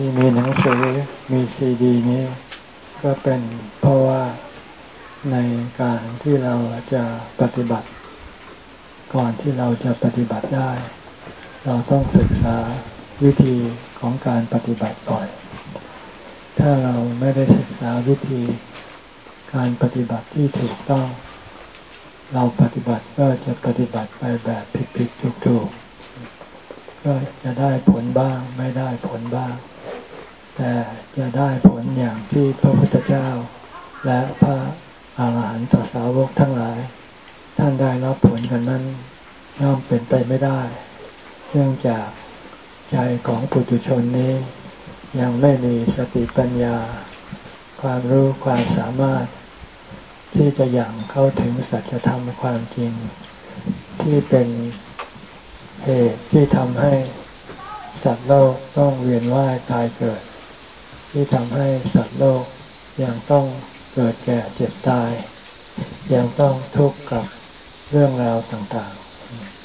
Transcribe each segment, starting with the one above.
ที่มีหนังสือมีซีดีนี้ ก็เป็นเพราะว่าในการที่เราจะปฏิบัติ ก่อนที่เราจะปฏิบัติได้ เราต้องศึกษาวิธีของการปฏิบัติก่อน ถ้าเราไม่ได้ศึกษาวิธีการปฏิบัติที่ถูกต้อง เราปฏิบัติก็จะปฏิบัติไปแบบผิดๆถูกๆ ก็จะได้ผลบ้าง ไม่ได้ผลบ้าง แต่จะได้ผลอย่างที่พระพุทธเจ้า และพระอาหารหันตสาวกทั้งหลาย ท่านได้รับผลกันนั้นย่อมเป็นไปไม่ได้ เนื่องจากใจของปุถุชนนี้ ยังไม่มีสติปัญญา ความรู้ความสามารถ ที่จะยังเข้าถึงสัจธรรมความจริง ที่เป็น เหตุที่ทำให้สัตว์โลกต้องเวียนว่ายตายเกิด ที่ทำให้สัตว์โลกยังต้องเกิดแก่เจ็บตาย ยังต้องทุกข์กับเรื่องราวต่าง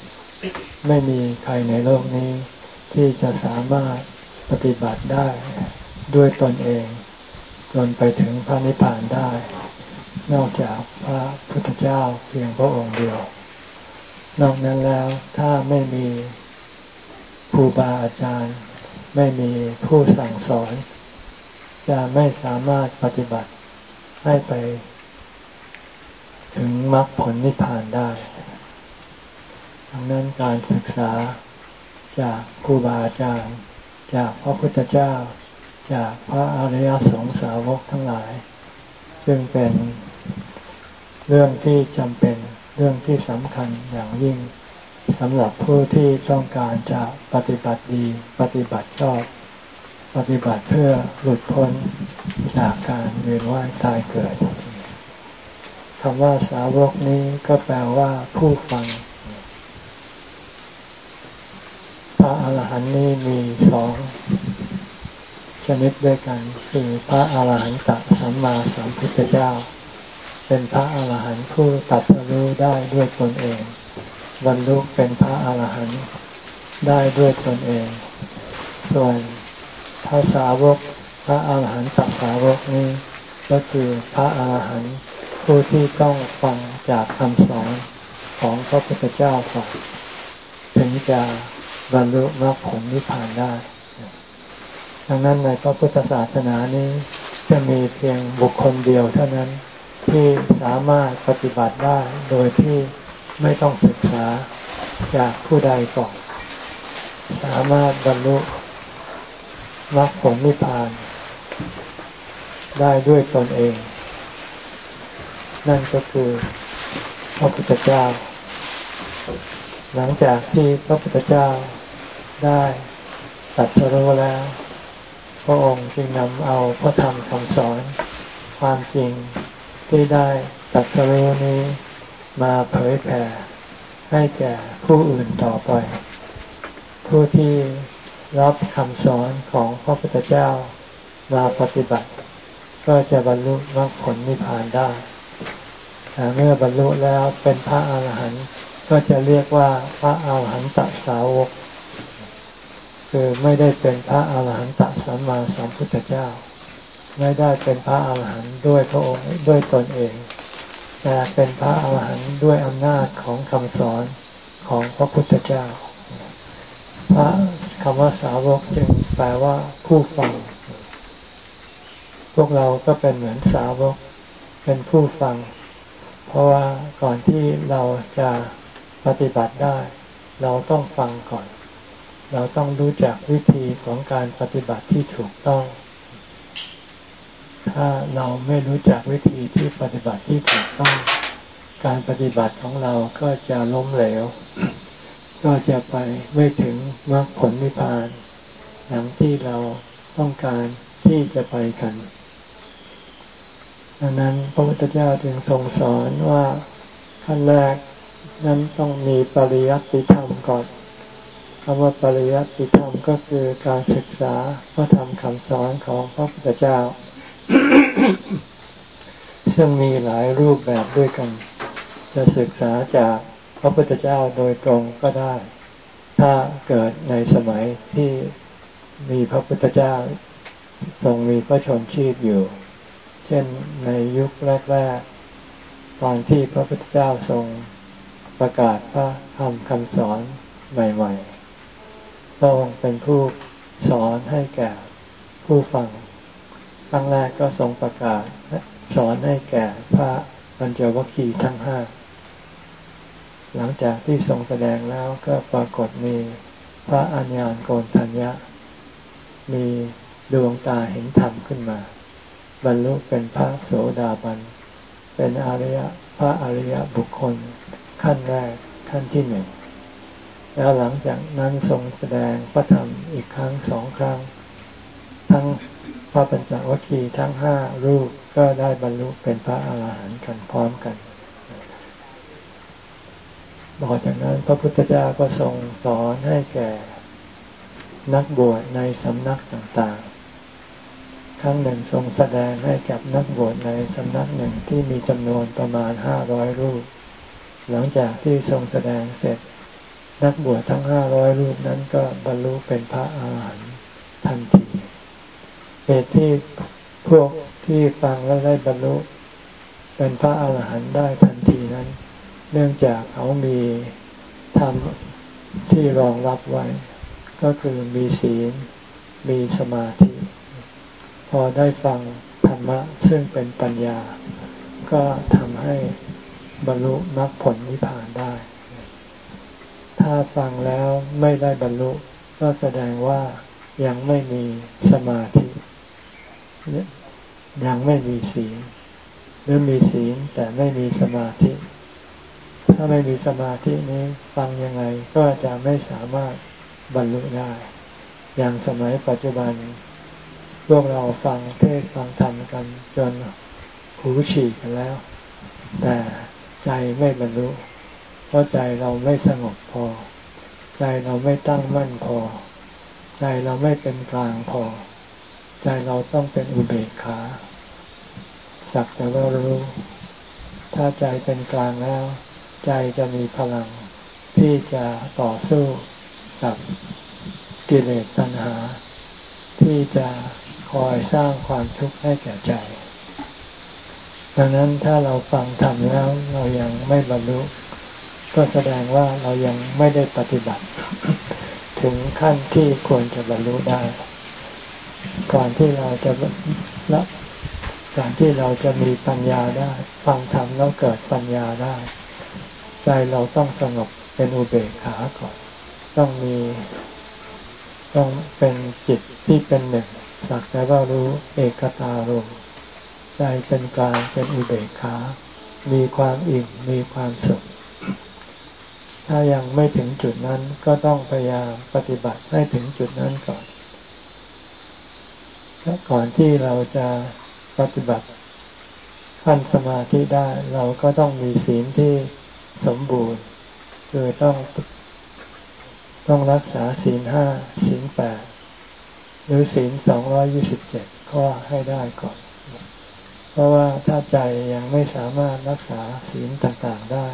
ๆ ไม่มีใครในโลกนี้ ที่จะสามารถปฏิบัติได้ด้วยตนเอง จนไปถึงพระนิพพานได้ นอกจากพระพุทธเจ้าเพียงพระองค์เดียว นอกนั้นแล้วถ้าไม่มีครูบาอาจารย์ ไม่มีผู้สั่งสอน จะไม่สามารถปฏิบัติให้ไป ถึงมรรคผลนิพพานได้ดังนั้นการศึกษาจากครูบาอาจารย์ จากพระพุทธเจ้า จากพระอริยสงสาวกทั้งหลาย ซึ่งเป็นเรื่องที่จำเป็น เรื่องที่สำคัญอย่างยิ่งสำหรับผู้ที่ต้องการจะปฏิบัติดี ปฏิบัติชอบ ปฏิบัติเพื่อหลุดพ้นจากการเวียนว่ายตายเกิดคำว่าสาวกนี้ก็แปลว่าผู้ฟัง พระอาหารหันต์นี้มีสองชนิดด้วยกัน คือพระอาหารหันตสัมมาสัมพุทธเจ้า เป็นพระอาหารหันต์ผู้ตัดสรู้ได้ด้วยตนเองบรรลุเป็นพระอาหารหันต์ได้ด้วยตนเอง ส่วนพระสาวกพระอาหารหันตสาวกนี้ ก็คือพระอาหารหันต์ผู้ที่ต้องฟังจากคำสอนของพระพุทธเจ้าก่อนถึงจะบรรลุมรรคผลนิพพานได้ ดังนั้นในพระพุทธศาสนานี้จะมีเพียงบุคคลเดียวเท่านั้น ที่สามารถปฏิบัติได้โดยที่ไม่ต้องศึกษาจากผู้ใดก่อน สามารถบรรลุมรรคผลนิพพาน ได้ด้วยตนเอง นั่นก็คือพระพุทธเจ้า หลังจากที่พระพุทธเจ้าได้ตัดสรู้แล้ว พระองค์จึงนำเอาพระธรรมคำสอนความจริง ที่ได้ตัดสรู้นี้มาเผยแผ่ให้แก่ผู้อื่นต่อไป ผู้ที่รับคำสอนของพระพุทธเจ้ามาปฏิบัติ ก็จะบรรลุมรรคผลนิพพานได้แต่เมื่อบรรลุแล้วเป็นพระอาหารหันต์ก็จะเรียกว่าพระอาหารหันตสาวก คือไม่ได้เป็นพระอาหารหันตสัมมาสัมพุทธเจ้า ไม่ได้เป็นพระอาหารหันต์ด้วยพระองค์ด้วยตนเอง แต่เป็นพระอาหารหันต์ด้วยอำนาจของคำสอนของพระพุทธเจ้า พระคำว่าสาวกจึงแปลว่าผู้ฟัง พวกเราก็เป็นเหมือนสาวก เป็นผู้ฟัง เพราะว่าก่อนที่เราจะปฏิบัติได้ เราต้องฟังก่อน เราต้องรู้จักวิธีของการปฏิบัติที่ถูกต้อง ถ้าเราไม่รู้จักวิธีที่ปฏิบัติที่ถูกต้องการปฏิบัติของเราก็จะล้มเหลว ก็จะไปไม่ถึงมรรคผลนิพพานอย่างที่เราต้องการที่จะไปกันดังนั้นพระพุทธเจ้าจึงทรงสอนว่าขั้นแรกนั้นต้องมีปริยัติธรรมก่อนคำว่าปริยัติธรรมก็คือการศึกษาพระธรรมคำสอนของพระพุทธเจ้า ซึ่งมีหลายรูปแบบด้วยกัน จะศึกษาจากพระพุทธเจ้าโดยตรงก็ได้ ถ้าเกิดในสมัยที่มีพระพุทธเจ้าทรงมีพระชนชีพอยู่ เช่นในยุคแรกๆ ตอนที่พระพุทธเจ้าทรงประกาศพระธรรมคำสอนใหม่ ๆ พระองค์เป็นผู้สอนให้แก่ผู้ฟัง รั้งแรกก็ทรงประกาศ สอนให้แก่พระปัญจวัคคีย์ทั้งห้า หลังจากที่ทรงแสดงแล้วก็ปรากฏมีพระอัญญาณโกนทัญญะ มีดวงตาเห็นธรรมขึ้นมา บรรลุเป็นพระโสดาบัน เป็นอริยพระอริยบุคคล ขั้นแรกขั้นที่หนึ่งแล้วหลังจากนั้นทรงแสดงพระธรรมอีกครั้งสองครั้งทั้ง พระปัญจวัคคีย์ทั้งห้ารูปก็ได้บรรลุเป็นพระอาหารหันต์กันพร้อมกันต่อจากนั้นพระพุทธเจ้าก็ทรงสอนให้แก่นักบวชในสำนักต่างๆ ครั้งหนึ่งทรงแสดงให้กับนักบวชในสำนักหนึ่งที่มีจำนวนประมาณห้าร้อยรูป หลังจากที่ทรงแสดงเสร็จ นักบวชทั้งห้าร้อยรูปนั้นก็บรรลุเป็นพระอาหารหันต์ทันที เหตุที่พวกที่ฟังแล้วได้บรรลุเป็นพระอาหารหันต์ได้ทันทีนั้น เนื่องจากเขามีธรรมที่รองรับไว้ ก็คือมีศีล มีสมาธิ พอได้ฟังธรรมะซึ่งเป็นปัญญา ก็ทำให้บรรลุมรรคผลนิพพานได้ ถ้าฟังแล้วไม่ได้บรรลุ ก็แสดงว่ายังไม่มีสมาธิ ยังไม่มีศีลหรือมีศีลแต่ไม่มีสมาธิ ถ้าไม่มีสมาธินี้ฟังยังไงก็จะไม่สามารถบรรลุได้ อย่างสมัยปัจจุบันพวกเราฟังเทศฟังธรรมกันจนหูฉีกกันแล้ว แต่ใจไม่บรรลุ เพราะใจเราไม่สงบพอ ใจเราไม่ตั้งมั่นพอ ใจเราไม่เป็นกลางพอ ใจเราต้องเป็นอุเบกขา สักแต่ว่ารู้ ถ้าใจเป็นกลางแล้ว ใจจะมีพลังที่จะต่อสู้กับกิเลสตัณหา ที่จะคอยสร้างความทุกข์ให้แก่ใจ ดังนั้นถ้าเราฟังทำแล้วเรายังไม่บรรลุ ก็แสดงว่าเรายังไม่ได้ปฏิบัติ ถึงขั้นที่ควรจะบรรลุได้ ก่อนที่เราจะละก่อนที่เราจะมีปัญญาได้ ฟังธรรมแล้วเกิดปัญญาได้ใจเราต้องสงบเป็นอุเบกขาก่อน ต้องมีต้องเป็นจิตที่เป็นหนึ่งสักแต่ว่ารู้เอกตารมใจเป็นกลางเป็นอุเบกขา มีความอิ่มมีความสุข ถ้ายังไม่ถึงจุดนั้นก็ต้องพยายามปฏิบัติให้ถึงจุดนั้นก่อน ก่อนที่เราจะปฏิบัติขั้นสมาธิได้เราก็ต้องมีศีลที่สมบูรณ์คือต้องต้องรักษาศีลห้าศีลแปดหรือศีลสองร้อยี่สิบเจ็ดข้อให้ได้ก่อน เพราะว่าถ้าใจยังไม่สามารถรักษาศีลต่างๆได้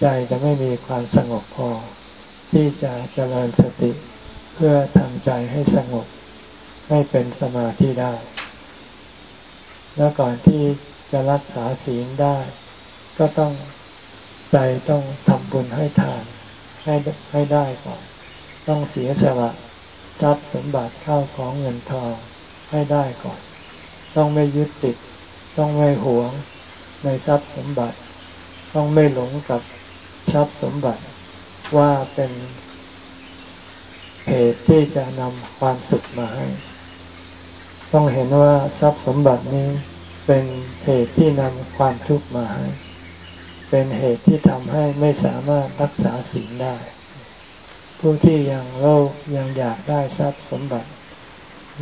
ใจจะไม่มีความสงบพอ ที่จะเจริญสติเพื่อทำใจให้สงบ ให้เป็นสมาธิได้ แล้วก่อนที่จะรักษาศีลได้ ก็ต้องใจต้องทำบุญให้ทานให้ให้ได้ก่อน ต้องเสียสละทรัพย์สมบัติเข้าของเงินทองให้ได้ก่อน ต้องไม่ยึดติด ต้องไม่หวงในทรัพย์สมบัติ ต้องไม่หลงกับทรัพย์สมบัติว่าเป็นเหตุที่จะนำความสุขมาให้ ต้องเห็นว่าทรัพย์สมบัตินี้เป็นเหตุที่นำความทุกข์มาให้เป็นเหตุที่ทำให้ไม่สามารถรักษาศีลได้ ผู้ที่ยังโลภยังอยากได้ทรัพย์สมบัติ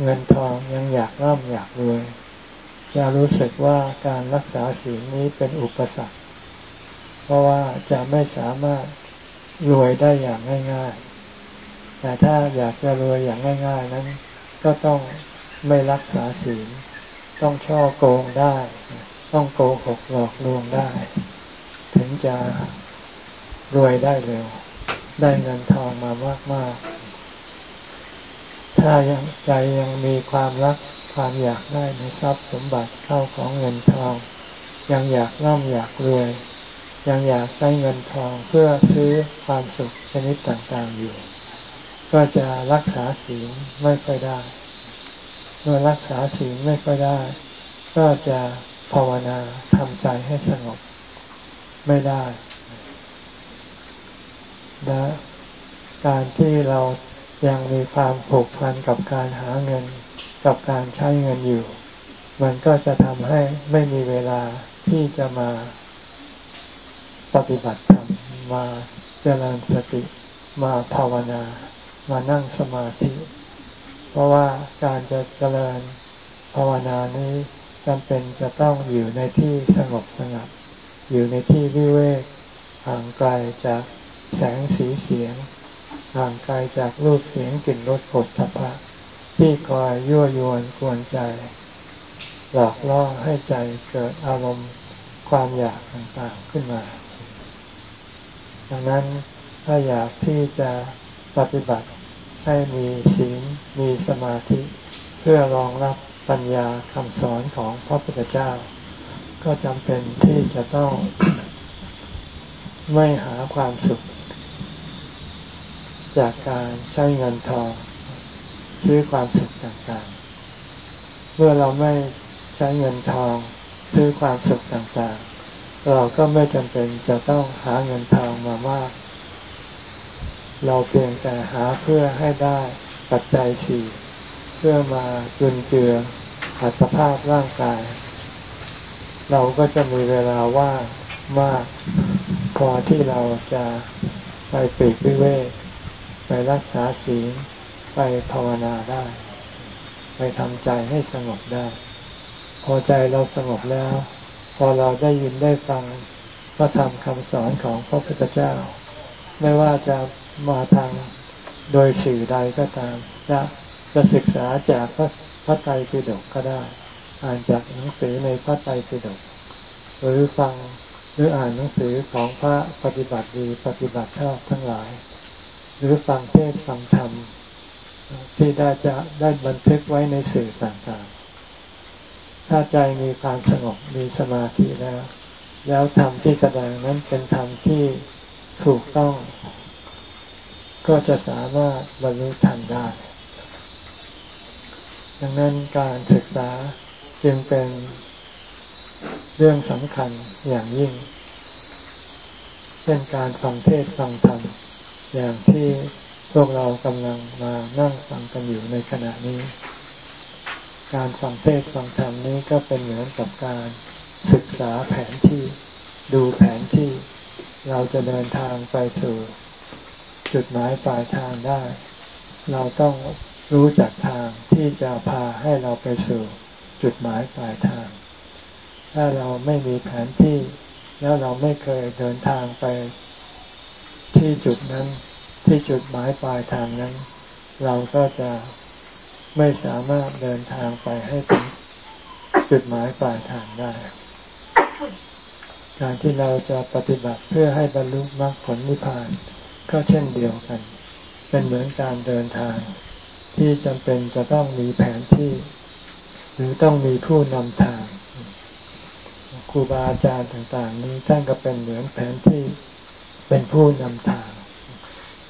เงินทองยังอยากร่ำอยากรวยจะรู้สึกว่าการรักษาศีลนี้เป็นอุปสรรค เพราะว่าจะไม่สามารถรวยได้อย่างง่าย ๆ แต่ถ้าอยากจะรวยอย่างง่าย ๆ นั้น ก็ต้อง ไม่รักษาศีล ต้องช่อโกงได้ ต้องโกหกหลอกลวงได้ ถึงจะรวยได้เร็ว ได้เงินทองมามากมากถ้ายังใจยังมีความรักความอยากได้ในทรัพย์สมบัติเข้าของเงินทอง ยังอยากร่ำอยากรวย ยังอยากใช้เงินทองเพื่อซื้อความสุขชนิดต่างๆอยู่ ก็จะรักษาศีลไม่ค่อยได้ เมื่อรักษาศีลไม่ค่อยได้ ก็จะภาวนาทำใจให้สงบไม่ได้และการที่เรายังมีความผูกพันกับการหาเงินกับการใช้เงินอยู่ มันก็จะทำให้ไม่มีเวลาที่จะมาปฏิบัติธรรมมาเจริญสติมาภาวนา มานั่งสมาธิ เพราะว่าการจะเจริญภาวนานี้จำเป็นจะต้องอยู่ในที่สงบสงัด อยู่ในที่วิเวกห่างไกลจากแสงสีเสียง ห่างไกลจากรูปเสียงกลิ่นรสผลทพะที่คอยยั่วยวนกวนใจ หลอกล่อให้ใจเกิดอารมณ์ความอยากต่างๆขึ้นมา ดังนั้นถ้าอยากที่จะปฏิบัติ ให้มีศีลมีสมาธิ เพื่อรองรับปัญญาคำสอนของพระพุทธเจ้า ก็จำเป็นที่จะต้องไม่หาความสุข จากการใช้เงินทองซื้อความสุขต่างๆ เมื่อเราไม่ใช้เงินทองซื้อความสุขต่างๆ เราก็ไม่จำเป็นจะต้องหาเงินทองมามาก เราเพียงแต่หาเพื่อให้ได้ปัจจัยสี่เพื่อมาจุนเจืออัตภาพร่างกาย เราก็จะมีเวลาว่างมากพอที่เราจะไปปีกวิเวกไปรักษาศีลไปภาวนาได้ ไปทำใจให้สงบได้ พอใจเราสงบแล้ว พอเราได้ยินได้ฟังพระธรรมคำสอนของพระพุทธเจ้า ไม่ว่าจะ มาทางโดยสื่อใดก็ตามจะจะศึกษาจากพระพระไตรปิฎกก็ได้ อ่านจากหนังสือในพระไตรปิฎกหรือฟังหรืออ่านหนังสือของพระปฏิบัติดีปฏิบัติชอบทั้งหลาย หรือฟังเทศฟังธรรม ที่ได้จะได้บันทึกไว้ในสื่อต่างๆ ถ้าใจมีความสงบมีสมาธิแล้ว แล้วธรรมที่แสดงนั้นเป็นธรรมที่ถูกต้อง ก็จะสามารถบรรลุธรรมได้ ดังนั้นการศึกษาจึงเป็นเรื่องสำคัญอย่างยิ่งเช่นการฟังเทศฟังธรรมอย่างที่พวกเรากำลังมานั่งฟังกันอยู่ในขณะนี้ การฟังเทศฟังธรรมนี้ก็เป็นเหมือนกับการศึกษาแผนที่ดูแผนที่เราจะเดินทางไปสู่ จุดหมายปลายทางได้ เราต้องรู้จักทางที่จะพาให้เราไปสู่จุดหมายปลายทาง ถ้าเราไม่มีแผนที่ แล้วเราไม่เคยเดินทางไป ที่จุดนั้นที่จุดหมายปลายทางนั้น เราก็จะไม่สามารถเดินทางไปให้ถึงจุดหมายปลายทางได้ การที่เราจะปฏิบัติเพื่อให้บรรลุมรรคผลนิพพาน ก็เช่นเดียวกัน เป็นเหมือนการเดินทาง ที่จำเป็นจะต้องมีแผนที่ หรือต้องมีผู้นำทางครูบาอาจารย์ต่างๆ นี้ท่านก็เป็นเหมือนแผนที่เป็นผู้นำทาง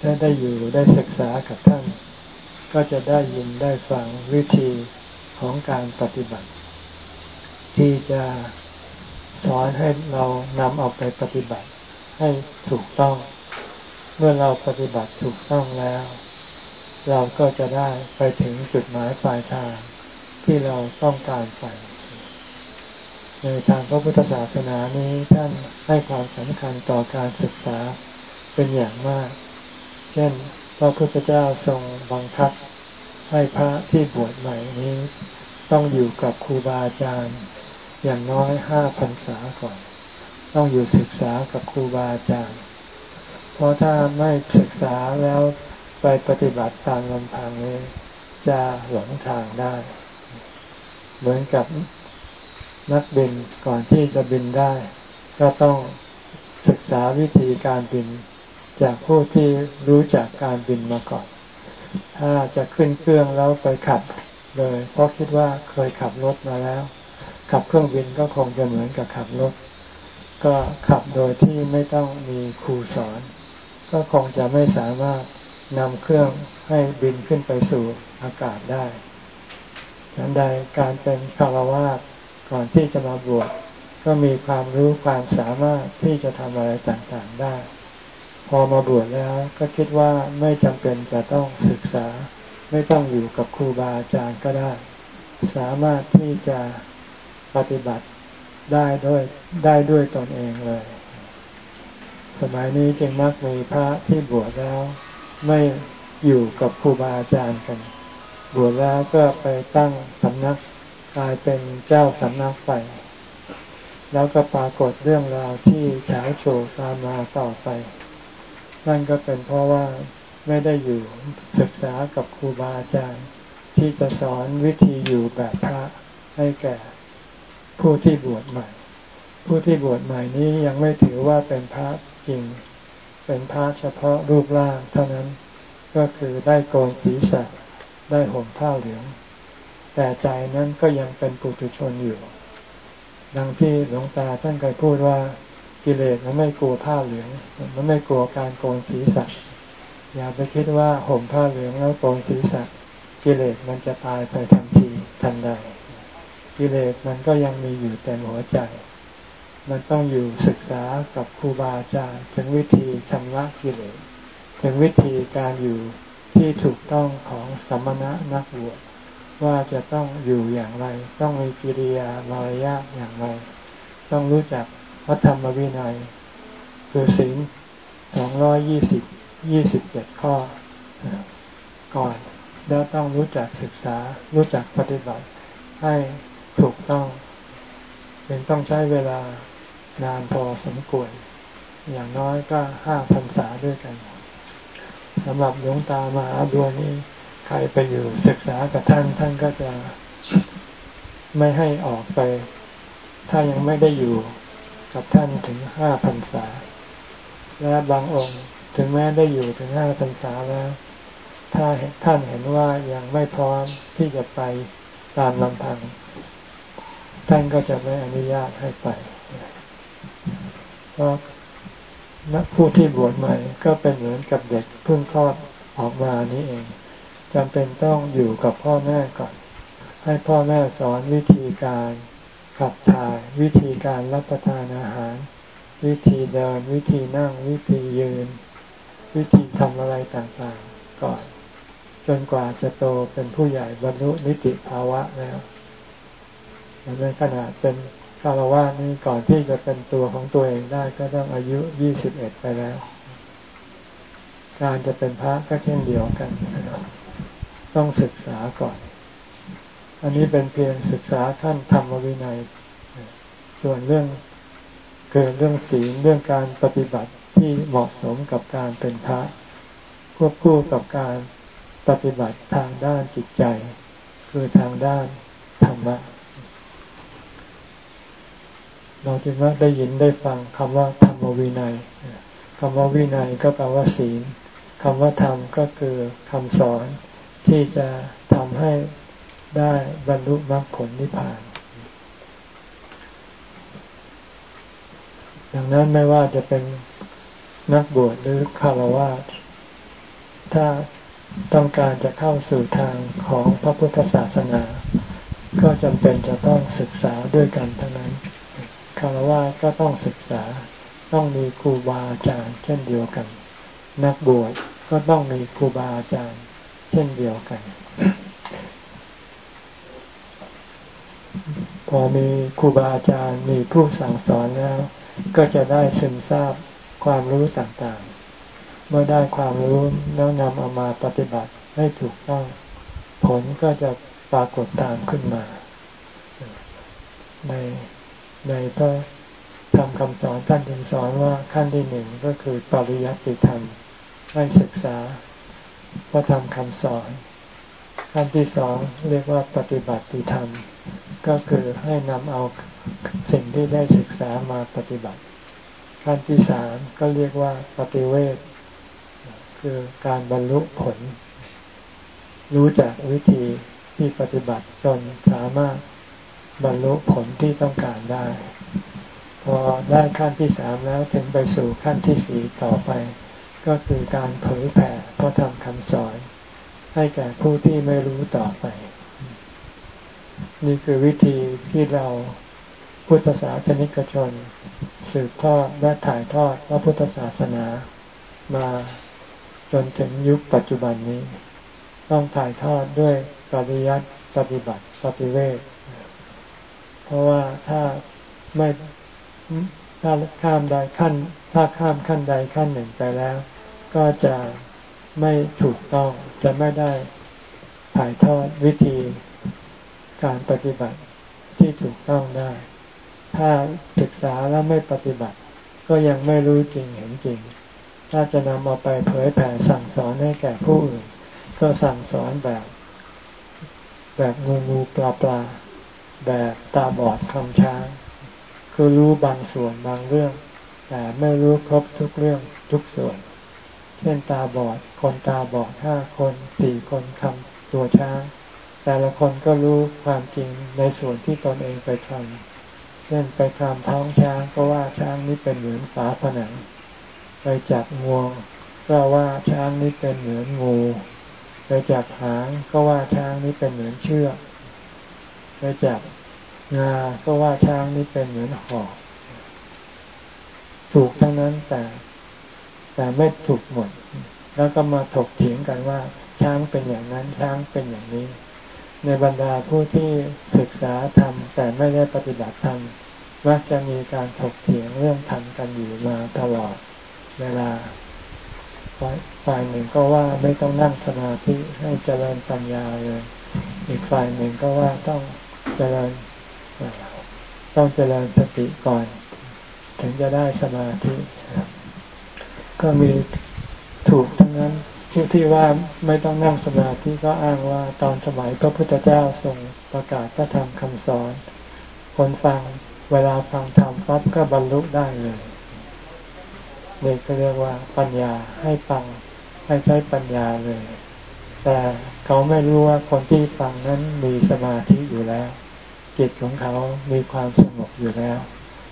ถ้าได้อยู่ได้ศึกษากับท่าน ก็จะได้ยินได้ฟังวิธีของการปฏิบัติ ที่จะสอนให้เรานำเอาไปปฏิบัติให้ถูกต้อง เมื่อเราปฏิบัติถูกต้องแล้ว เราก็จะได้ไปถึงจุดหมายปลายทางที่เราต้องการไปในทางพระพุทธศาสนานี้ท่านให้ความสำคัญต่อการศึกษาเป็นอย่างมาก เช่น พระพุทธเจ้าทรงบังคับให้พระที่บวชใหม่นี้ ต้องอยู่กับครูบาอาจารย์ อย่างน้อยห้าพรรษาก่อน ต้องอยู่ศึกษากับครูบาอาจารย์ ราะถ้าไม่ศึกษาแล้วไปปฏิบัติตามลำพังนี้ จะหลงทางได้ เหมือนกับนักบินก่อนที่จะบินได้ ก็ต้องศึกษาวิธีการบิน จากผู้ที่รู้จักการบินมาก่อน ถ้าจะขึ้นเครื่องแล้วไปขับเลย เพราะคิดว่าเคยขับรถมาแล้ว ขับเครื่องบินก็คงจะเหมือนกับขับรถ ก็ขับโดยที่ไม่ต้องมีครูสอน ก็คงจะไม่สามารถนำเครื่องให้บินขึ้นไปสู่อากาศได้ฉันใดการเป็นคารวะก่อนที่จะมาบวชก็มีความรู้ความสามารถที่จะทำอะไรต่างๆได้ พอมาบวชแล้วก็คิดว่าไม่จำเป็นจะต้องศึกษา ไม่ต้องอยู่กับครูบาอาจารย์ก็ได้ สามารถที่จะปฏิบัติได้ด้วยได้ด้วยตนเองเลย สมัยนี้จึงมักมีพระที่บวชแล้วไม่อยู่กับครูบาอาจารย์กัน บวชแล้วก็ไปตั้งสำนักกลายเป็นเจ้าสำนักไป แล้วก็ปรากฏเรื่องราวที่เฉโฉตามมาต่อไป นั่นก็เป็นเพราะว่าไม่ได้อยู่ศึกษากับครูบาอาจารย์ ที่จะสอนวิธีอยู่แบบพระให้แก่ผู้ที่บวชใหม่ ผู้ที่บวชใหม่นี้ยังไม่ถือว่าเป็นพระ จริง เป็นพระเฉพาะรูปร่างเท่านั้นก็คือได้โกนศีรษะได้ห่มผ้าเหลือง แต่ใจนั้นก็ยังเป็นปุถุชนอยู่ ดังที่หลวงตาท่านเคยพูดว่ากิเลสมันไม่กลัวผ้าเหลือง มันไม่กลัวการโกนศีรษะอย่าไปคิดว่าห่มผ้าเหลืองแล้วโกนศีรษะกิเลสมันจะตายไปทันทีทันใดกิเลสมันก็ยังมีอยู่แต่หัวใจ มันต้องอยู่ศึกษากับครูบาอาจารย์ถึงวิธีชำระกิเลสถึงวิธีการอยู่ที่ถูกต้องของสมณะนักบวชว่าจะต้องอยู่อย่างไร ต้องมีกิริยามารยาทอย่างไร ต้องรู้จักพระธรรมวินัย คือศีลสองร้อยยี่สิบยี่สิบเจ็ดข้อ ก่อน แล้วต้องรู้จักศึกษา รู้จักปฏิบัติให้ถูกต้องเป็นต้องใช้เวลา นานพอสมควร อย่างน้อยก็ห้าพรรษาด้วยกันสำหรับหลวงตามหาบัวนี้ใครไปอยู่ศึกษากับท่านท่านก็จะไม่ให้ออกไป ถ้ายังไม่ได้อยู่กับท่านถึงห้าพรรษา และบางองค์ถึงแม้ได้อยู่ถึงห้าพรรษาแล้ว ถ้าท่านเห็นว่ายังไม่พร้อมที่จะไปตามลำพัง ท่านก็จะไม่อนุญาตให้ไป เพราะนักผู้ที่บวชใหม่ก็เป็นเหมือนกับเด็กเพิ่งคลอดออกมานี้เองจำเป็นต้องอยู่กับพ่อแม่ก่อน ให้พ่อแม่สอนวิธีการขับถ่ายวิธีการรับประทานอาหาร วิธีเดิน วิธีนั่ง วิธียืน วิธีทำอะไรต่างๆ ก่อน จนกว่าจะโตเป็นผู้ใหญ่บรรลุนิติภาวะแล้วในขณะเป็น คารวะนี้ก่อนที่จะเป็นตัวของตัวเองได้ก็ต้องอายุยี่สิบเอ็ดไปแล้ว การจะเป็นพระก็เช่นเดียวกัน ต้องศึกษาก่อน อันนี้เป็นเพียงศึกษาขั้นธรรมวินัย ส่วนเรื่องเกิดเรื่องศีลเรื่องการปฏิบัติที่เหมาะสมกับการเป็นพระ ควบคู่กับการปฏิบัติทางด้านจิตใจ คือทางด้านธรรมะ เราจึงว่าได้ยินได้ฟังคำว่าธรรมวินัยคำว่าวินัยก็แปลว่าศีลคำว่าธรรมก็คือคำสอนที่จะทำให้ได้บรรลุมรรคผลนิพพาน ดังนั้นไม่ว่าจะเป็นนักบวชหรือคารวะถ้าต้องการจะเข้าสู่ทางของพระพุทธศาสนา ก็จำเป็นจะต้องศึกษาด้วยกันทั้งนั้น คารวะก็ต้องศึกษา ต้องมีครูบาอาจารย์เช่นเดียวกัน นักบวชก็ต้องมีครูบาอาจารย์เช่นเดียวกัน พอมีครูบาอาจารย์มีผู้สั่งสอนแล้ว ก็จะได้ซึมซาบความรู้ต่างๆ เมื่อได้ความรู้แล้วนำเอามาปฏิบัติให้ถูกต้อง ผลก็จะปรากฏตามขึ้นมา ใน ในพระทำคำสอนท่านจึงสอนว่าขั้นที่หนึ่งก็คือปริยัติธรรมให้ศึกษาพระธรรมคำสอน ขั้นที่สองเรียกว่าปฏิบัติธรรม ก็คือให้นำเอาสิ่งที่ได้ศึกษามาปฏิบัติ ขั้นที่สามก็เรียกว่าปฏิเวทคือการบรรลุผล รู้จักวิธีที่ปฏิบัติจนสามารถ บรรลุผลที่ต้องการได้ พอได้ขั้นที่สามแล้วถึงไปสู่ขั้นที่สี่ต่อไป ก็คือการเผยแผ่พระธรรมคำสอน ให้แก่ผู้ที่ไม่รู้ต่อไป นี่คือวิธีที่เราพุทธศาสนิกชน สืบทอดและถ่ายทอดพระพุทธศาสนามาจนถึงยุคปัจจุบันนี้ ต้องถ่ายทอดด้วยปริยัติปฏิบัติปฏิเวท ราะว่าถ้าไม่ถ้าข้ามใดขั้น ถ้าข้ามขั้นใดขั้นหนึ่งไปแล้ว ก็จะไม่ถูกต้องจะไม่ได้ถ่ายทอดวิธีการปฏิบัติที่ถูกต้องได้ ถ้าศึกษาแล้วไม่ปฏิบัติ ก็ยังไม่รู้จริงเห็นจริง ถ้าจะนำเอาไปเผยแผ่สั่งสอนให้แก่ผู้อื่น ก็สั่งสอนแบบ แบบงูงูปลาปลา แบบตาบอดคำช้าง คือรู้บางส่วนบางเรื่อง แต่ไม่รู้ครบทุกเรื่องทุกส่วน เช่นตาบอด คนตาบอดห้าคนสี่คนคำตัวช้าง แต่ละคนก็รู้ความจริงในส่วนที่ตนเองไปทำเช่นไปคำท้องช้างก็ว่าช้างนี้เป็นเหมือนฝาผนัง ไปจับงวงก็ว่าช้างนี้เป็นเหมือนงูไปจับหางก็ว่าช้างนี้เป็นเหมือนเชือก ไปจับงาก็ว่าช้างนี้เป็นเหมือนหอกถูกทั้งนั้นแต่แต่ไม่ถูกหมด แล้วก็มาถกเถียงกันว่า ช้างเป็นอย่างนั้นช้างเป็นอย่างนี้ ในบรรดาผู้ที่ศึกษาธรรมแต่ไม่ได้ปฏิบัติธรรมมักจะมีการถกเถียงเรื่องธรรมกันอยู่มาตลอดเวลาฝ่ายหนึ่งก็ว่าไม่ต้องนั่งสมาธิให้เจริญปัญญาเลย อีกฝ่ายหนึ่งก็ว่าต้อง เจริญต้องเจริญสติก่อน ถึงจะได้สมาธิก็มีถูกทั้งนั้นผู้ที่ว่าไม่ต้องนั่งสมาธิก็อ้างว่าตอนสมัยพระพุทธเจ้าทรงประกาศพระธรรมคำสอน คนฟังเวลาฟังธรรมปั๊บก็บรรลุได้เลยเลยก็เรียกว่าปัญญาให้ฟังให้ใช้ปัญญาเลย แต่เขาไม่รู้ว่าคนที่ฟังนั้นมีสมาธิอยู่แล้ว จิตของเขามีความสงบอยู่แล้ว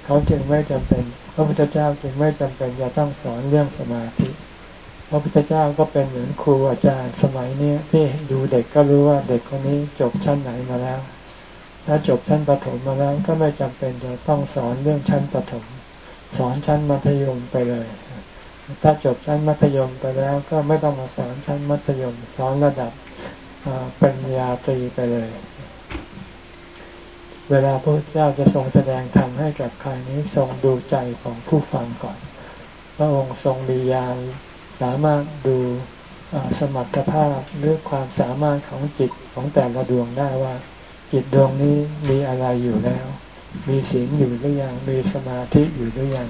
เขาจึงไม่จำเป็น พระพุทธเจ้าจึงไม่จำเป็นจะต้องสอนเรื่องสมาธิ พระพุทธเจ้าก็เป็นเหมือนครูอาจารย์สมัยนี้ที่ดูเด็กก็รู้ว่าเด็กคนนี้จบชั้นไหนมาแล้ว ถ้าจบชั้นประถมมาแล้วก็ไม่จำเป็นจะต้องสอนเรื่องชั้นประถม สอนชั้นมัธยมไปเลย ถ้าจบชั้นมัธยมไปแล้วก็ไม่ต้องมาสอนชั้นมัธยม สอนระดับปริญญาตรีไปเลย เวลาพระเจ้าจะทรงแสดงธรรมให้กับใครนี้ทรงดูใจของผู้ฟังก่อน พระองค์ทรงมีญาสามารถดูสมรรถภาพหรือความสามารถของจิตของแต่ละดวงได้ว่า จิตดวงนี้มีอะไรอยู่แล้ว มีศีลอยู่หรือยังมีสมาธิอยู่หรือยัง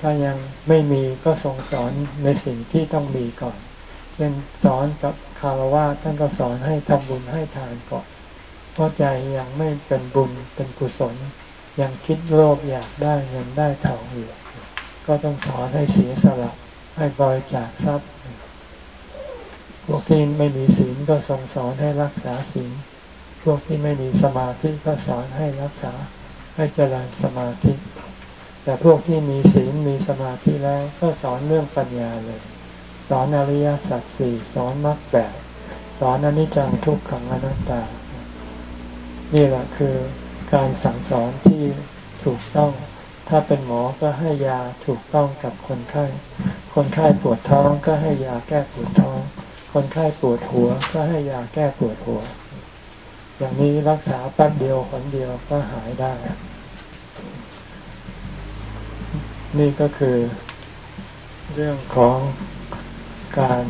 ถ้ายังไม่มีก็ทรงสอนในสิ่งที่ต้องมีก่อน เช่นสอนกับคารวะท่านก็สอนให้ทำบุญให้ทานก่อน เพราะใจยังไม่เป็นบุญเป็นกุศล ยังคิดโลภอยากได้เงินได้ทองอยู่ ก็ต้องสอนให้เสียสละให้บริจาคทรัพย์ พวกที่ไม่มีศีลก็ทรงสอนให้รักษาศีล พวกที่ไม่มีสมาธิก็สอนให้รักษาให้เจริญสมาธิ แต่พวกที่มีศีลมีสมาธิแล้วก็สอนเรื่องปัญญาเลย สอนอริยสัจสี่สอนมรรคแปดสอนอนิจจังทุกขังอนัตตา นี่แหละคือการสั่งสอนที่ถูกต้อง ถ้าเป็นหมอก็ให้ยาถูกต้องกับคนไข้ คนไข้ปวดท้องก็ให้ยาแก้ปวดท้อง คนไข้ปวดหัวก็ให้ยาแก้ปวดหัว อย่างนี้รักษาแป๊บเดียวคนเดียวก็หายได้ นี่ก็คือเรื่องของการ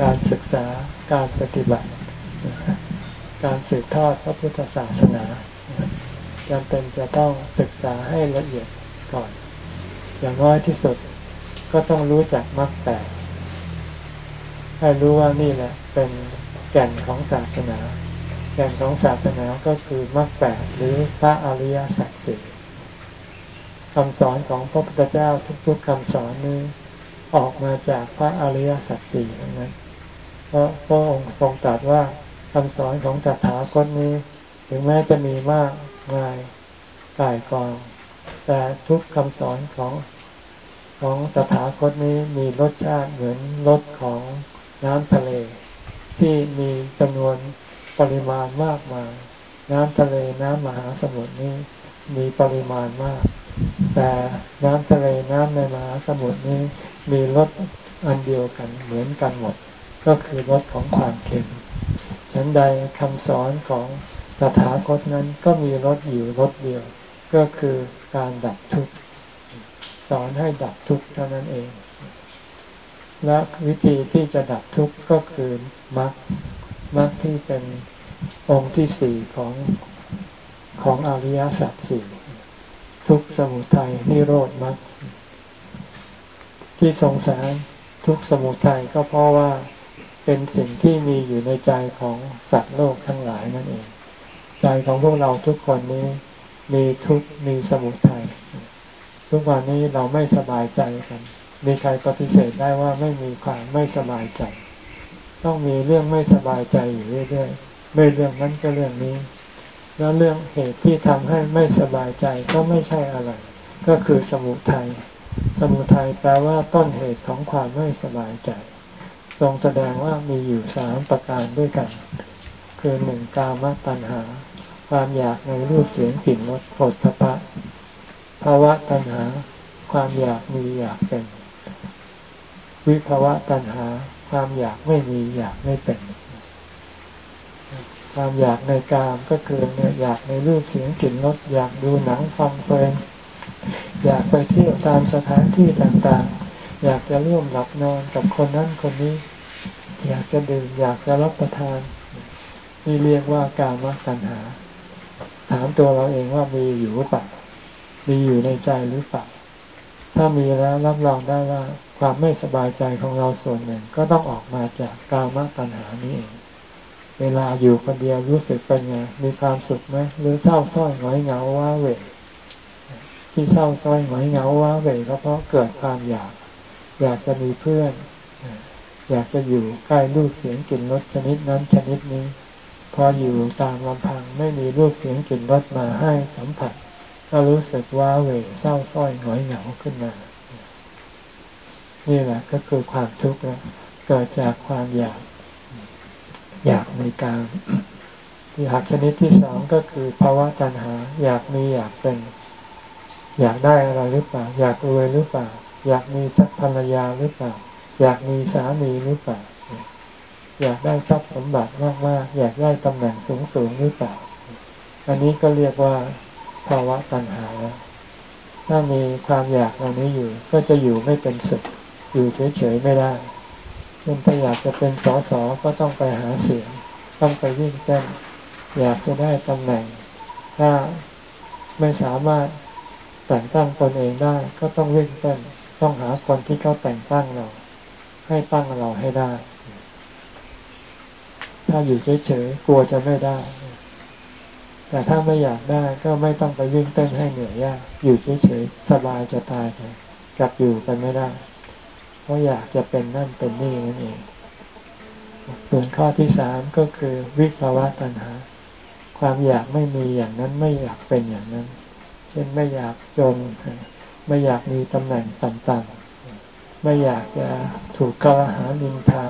การศึกษาการปฏิบัติ การสืบทอดพระพุทธศาสนาจำเป็นจะต้องศึกษาให้ละเอียดก่อน อย่างน้อยที่สุดก็ต้องรู้จักมรรคแปดให้รู้ว่านี่แหละเป็นแก่นของศาสนา แก่นของศาสนาก็คือมรรคแปดหรือพระอริยสัจสี่ คำสอนของพระพุทธเจ้าทุกๆคำสอนนี้ออกมาจากพระอริยสัจสี่นั้นเพราะพระองค์ทรงตรัสว่าคำสอนของตถาคตนี้ ถึงแม้จะมีมากมายกายกอง แต่ทุกคำสอนของของตถาคตนี้มีรสชาติเหมือนรสของน้ำทะเล ที่มีจำนวนปริมาณมากมาย น้ำทะเลน้ำมหาสมุทรนี้มีปริมาณมาก แต่น้ำทะเลน้ำในมหาสมุทรนี้มีรสอันเดียวกันเหมือนกันหมด ก็คือรสของความเค็มฉันใดคำสอนของตถาคตนั้นก็มีรสอยู่รสเดียว ก็คือการดับทุกข์สอนให้ดับทุกข์เท่านั้นเอง และวิธีที่จะดับทุกข์ก็คือมรรคมรรคที่เป็นองค์ที่สี่ของของอริยสัจสี่ ทุกสมุทัยนิโรธมรรคที่สงสารทุกสมุทัยก็เพราะว่าเป็นสิ่งที่มีอยู่ในใจของสัตว์โลกทั้งหลายนั่นเอง ใจของพวกเราทุกคนนี้มีทุกมีสมุทัยทุกวันนี้เราไม่สบายใจกัน มีใครปฏิเสธได้ว่าไม่มีความไม่สบายใจ ต้องมีเรื่องไม่สบายใจอยู่เรื่อยๆไม่เรื่องนั้นก็เรื่องนี้ แล้วเรื่องเหตุที่ทำให้ไม่สบายใจก็ไม่ใช่อะไร ก็คือสมุทัยสมุทัยแปลว่าต้นเหตุของความไม่สบายใจ ทรงแสดงว่ามีอยู่สามประการด้วยกัน คือหนึ่งกามตัณหา ความอยากในรูปเสียงกลิ่นรสผลพระภาวะตัณหา ความอยากมีอยากเป็น วิภาวะตัณหา ความอยากไม่มีอยากไม่เป็น ความอยากในกามก็คือเนี่ยอยากในรูปเสียงกลิ่นรสอยากดูหนังฟังเพลงอยากไปเที่ยวตามสถานที่ต่างๆ อยากจะร่วมหลับนอนกับคนนั้นคนนี้ อยากจะดื่มอยากจะรับประทาน นี่เรียกว่ากามตัณหา ถามตัวเราเองว่ามีอยู่หรือเปล่ามีอยู่ในใจหรือเปล่าถ้ามีแล้วรับรองได้ว่าความไม่สบายใจของเราส่วนหนึ่งก็ต้องออกมาจากกามตัณหานี้เอง เวลาอยู่คนเดียวรู้สึกเป็นไง มีความสุขไหมหรือเศร้าส้อยหงอยเหงาว้าเหวที่เศร้าส้อยหงอยเหงาว้าเหวก็เพราะเกิดความอยาก อยากจะมีเพื่อน อยากจะอยู่ใกล้รูปเสียงกลิ่นรสชนิดนั้นชนิดนี้ พออยู่ตามลำพังไม่มีรูปเสียงกลิ่นรสมาให้สัมผัส ก็รู้สึกว่าเหวเศร้าส้อยหงอยเหงาขึ้นมา นี่แหละก็คือความทุกข์เกิดจากความอยาก อยากในการอยากชนิดที่สองก็คือภาวะตัณหา อยากมีอยากเป็น อยากได้อะไรหรือเปล่า อยากรวยหรือเปล่า อยากมีสักภรรยาหรือเปล่า อยากมีสามีหรือเปล่า อยากได้ทรัพย์สมบัติมากๆอยากได้ตำแหน่งสูงๆหรือเปล่า อันนี้ก็เรียกว่าภาวะตัณหาถ้ามีความอยากเหล่านี้อยู่ ก็จะอยู่ไม่เป็นสุขอยู่เฉยๆไม่ได้ เช่นถ้าอยากจะเป็นสสก็ต้องไปหาเสียง ต้องไปวิ่งเต้นอยากจะได้ตำแหน่ง ถ้าไม่สามารถแต่งตั้งตนเองได้ ก็ต้องวิ่งเต้นต้องหาคนที่เขาแต่งตั้งเรา ให้ตั้งเราให้ได้ ถ้าอยู่เฉยๆกลัวจะไม่ได้ แต่ถ้าไม่อยากได้ก็ไม่ต้องไปวิ่งเต้นให้เหนื่อยยากอยู่เฉยๆสบายจะตายไปกลับอยู่กันไม่ได้ ราะอยากจะเป็นนั่นเป็นนี่นั่นเอง ส่วนข้อที่สามก็คือวิภาวะตัณหา ความอยากไม่มีอย่างนั้นไม่อยากเป็นอย่างนั้น เช่นไม่อยากจน ไม่อยากมีตำแหน่งต่ำๆไม่อยากจะถูกกล่าวหานินทา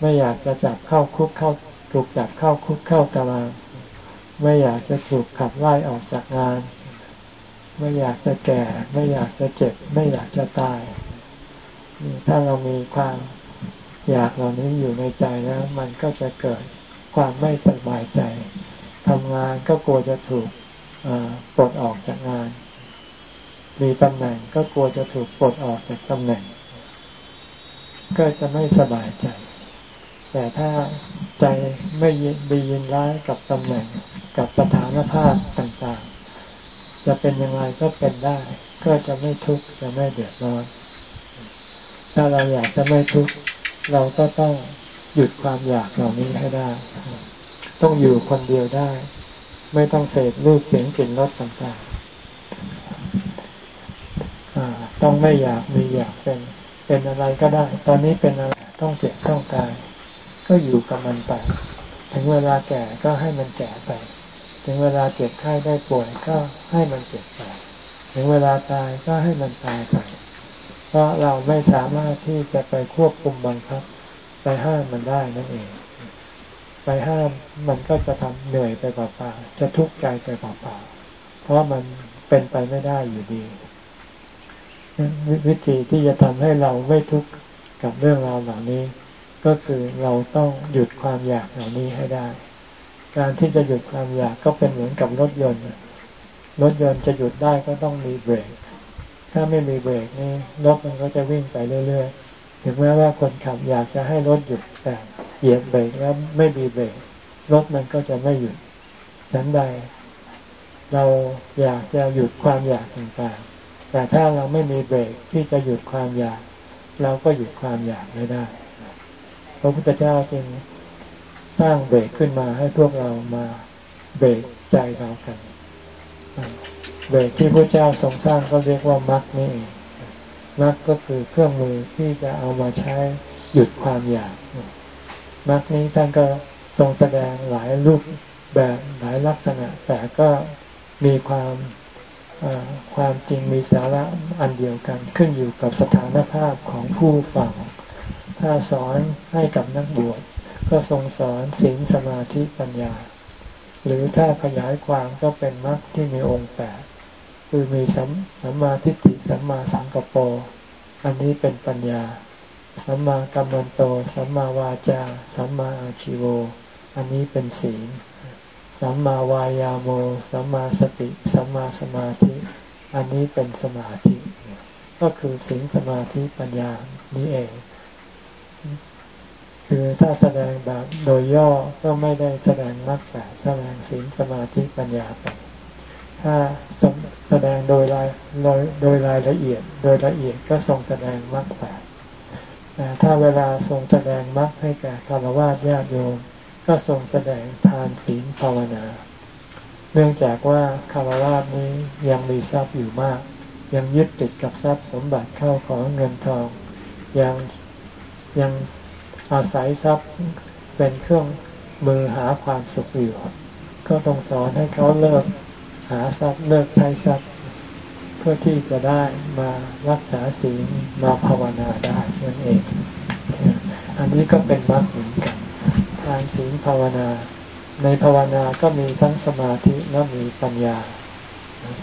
ไม่อยากจะจับเข้าคุกเข้าถูกจับเข้าคุกเข้าตารางไม่อยากจะถูกขับไล่ออกจากงาน ไม่อยากจะแก่ ไม่อยากจะเจ็บ ไม่อยากจะตาย ถ้าเรามีความอยากเหล่านี้อยู่ในใจแล้ว มันก็จะเกิดความไม่สบายใจทำงานก็กลัวจะถูกปลดออกจากงาน มีตำแหน่งก็กลัวจะถูกปลดออกจากตำแหน่ง ก็จะไม่สบายใจ แต่ถ้าใจไม่ดียินร้ายกับตำแหน่งกับสถานภาพต่างๆ จะเป็นยังไงก็เป็นได้ ก็จะไม่ทุกข์จะไม่เดือดร้อน ถ้าเราอยากจะไม่ทุกข์เราก็ต้องหยุดความอยากเหล่านี้ให้ได้ ต้องอยู่คนเดียวได้ ไม่ต้องเสพรูปเสียงกลิ่นรสต่างๆต้องไม่อยากมีอยากเป็น เป็นอะไรก็ได้ ตอนนี้เป็นอะไรต้องเจ็บต้องตาย ก็อยู่กับมันไป ถึงเวลาแก่ก็ให้มันแก่ไป ถึงเวลาเจ็บไข้ได้ป่วยก็ให้มันเจ็บไป ถึงเวลาตายก็ให้มันตายไป เพราะเราไม่สามารถที่จะไปควบคุมบังคับ ไปห้ามมันได้นั่นเอง ไปห้ามมันก็จะทำเหนื่อยไปเปล่าๆจะทุกข์ใจไปเปล่าๆเพราะมันเป็นไปไม่ได้อยู่ดี วิธีที่จะทำให้เราไม่ทุกข์กับเรื่องราวเหล่านี้ ก็คือเราต้องหยุดความอยากเหล่านี้ให้ได้ การที่จะหยุดความอยากก็เป็นเหมือนกับรถยนต์รถยนต์จะหยุดได้ก็ต้องมีเบรก ถ้าไม่มีเบรกนี่รถมันก็จะวิ่งไปเรื่อยๆ ถึงแม้ว่าคนขับอยากจะให้รถหยุดแต่เหยียบเบรกแล้วไม่มีเบรกรถมันก็จะไม่หยุดฉันใด เราอยากจะหยุดความอยากต่างๆ แต่ถ้าเราไม่มีเบรกที่จะหยุดความอยาก เราก็หยุดความอยากไม่ได้พระพุทธเจ้าจึงสร้างเบรกขึ้นมาให้พวกเรามาเบรกใจเรากัน เบรกที่พระเจ้าทรงสร้างก็เรียกว่ามรรคนี่เองมรรคก็คือเครื่องมือที่จะเอามาใช้หยุดความอยากมรรคนี้ท่านก็ทรงแสดงหลายรูปแบบหลายลักษณะ แต่ก็มีความความจริงมีสาระอันเดียวกัน ขึ้นอยู่กับสถานภาพของผู้ฟัง ถ้าสอนให้กับนักบวชก็ทรงสอนศีลสมาธิปัญญา หรือถ้าขยายความก็เป็นมรรคที่มีองค์แปด คือมีสัมสมมาทิฏฐิสัมมาสังกปรอันนี้เป็นปัญญา สัมมากัมมันโต สัมมาวาจา สัมมาอาชิโว อันนี้เป็นศีล สัมมาวายาโม สัมมาสติ สัมมาสมาธิ อันนี้เป็นสมาธิ ก็คือสิ่งสมาธิปัญญานี้เอง คือถ้าแสดงแบบโดยย่อก็ไม่ได้แสดงมรรคแปดแสดงสิ่งสมาธิปัญญาไป ถ้าแสดงโดยรายโดยรายละเอียด โดยละเอียดก็ทรงแสดงมรรคแปดแต่ถ้าเวลาทรงแสดงมรรคให้แก่คารวะญาติโยม ก็ทรงแสดงทานศีลภาวนา เนื่องจากว่าคารวะนี้ยังมีทรัพย์อยู่มาก ยังยึดติดกับทรัพย์สมบัติเข้าของเงินทอง ยังยังอาศัยทรัพย์เป็นเครื่องมือหาความสุขอยู่ ก็ต้องสอนให้เขาเลิก หาทรัพย์เลิกใช้ทรัพย์ เพื่อที่จะได้มารักษาศีลมาภาวนาได้นั่นเอง อันนี้ก็เป็นมรรคเหมือนกันทานศีลภาวนา ในภาวนาก็มีทั้งสมาธิและมีปัญญา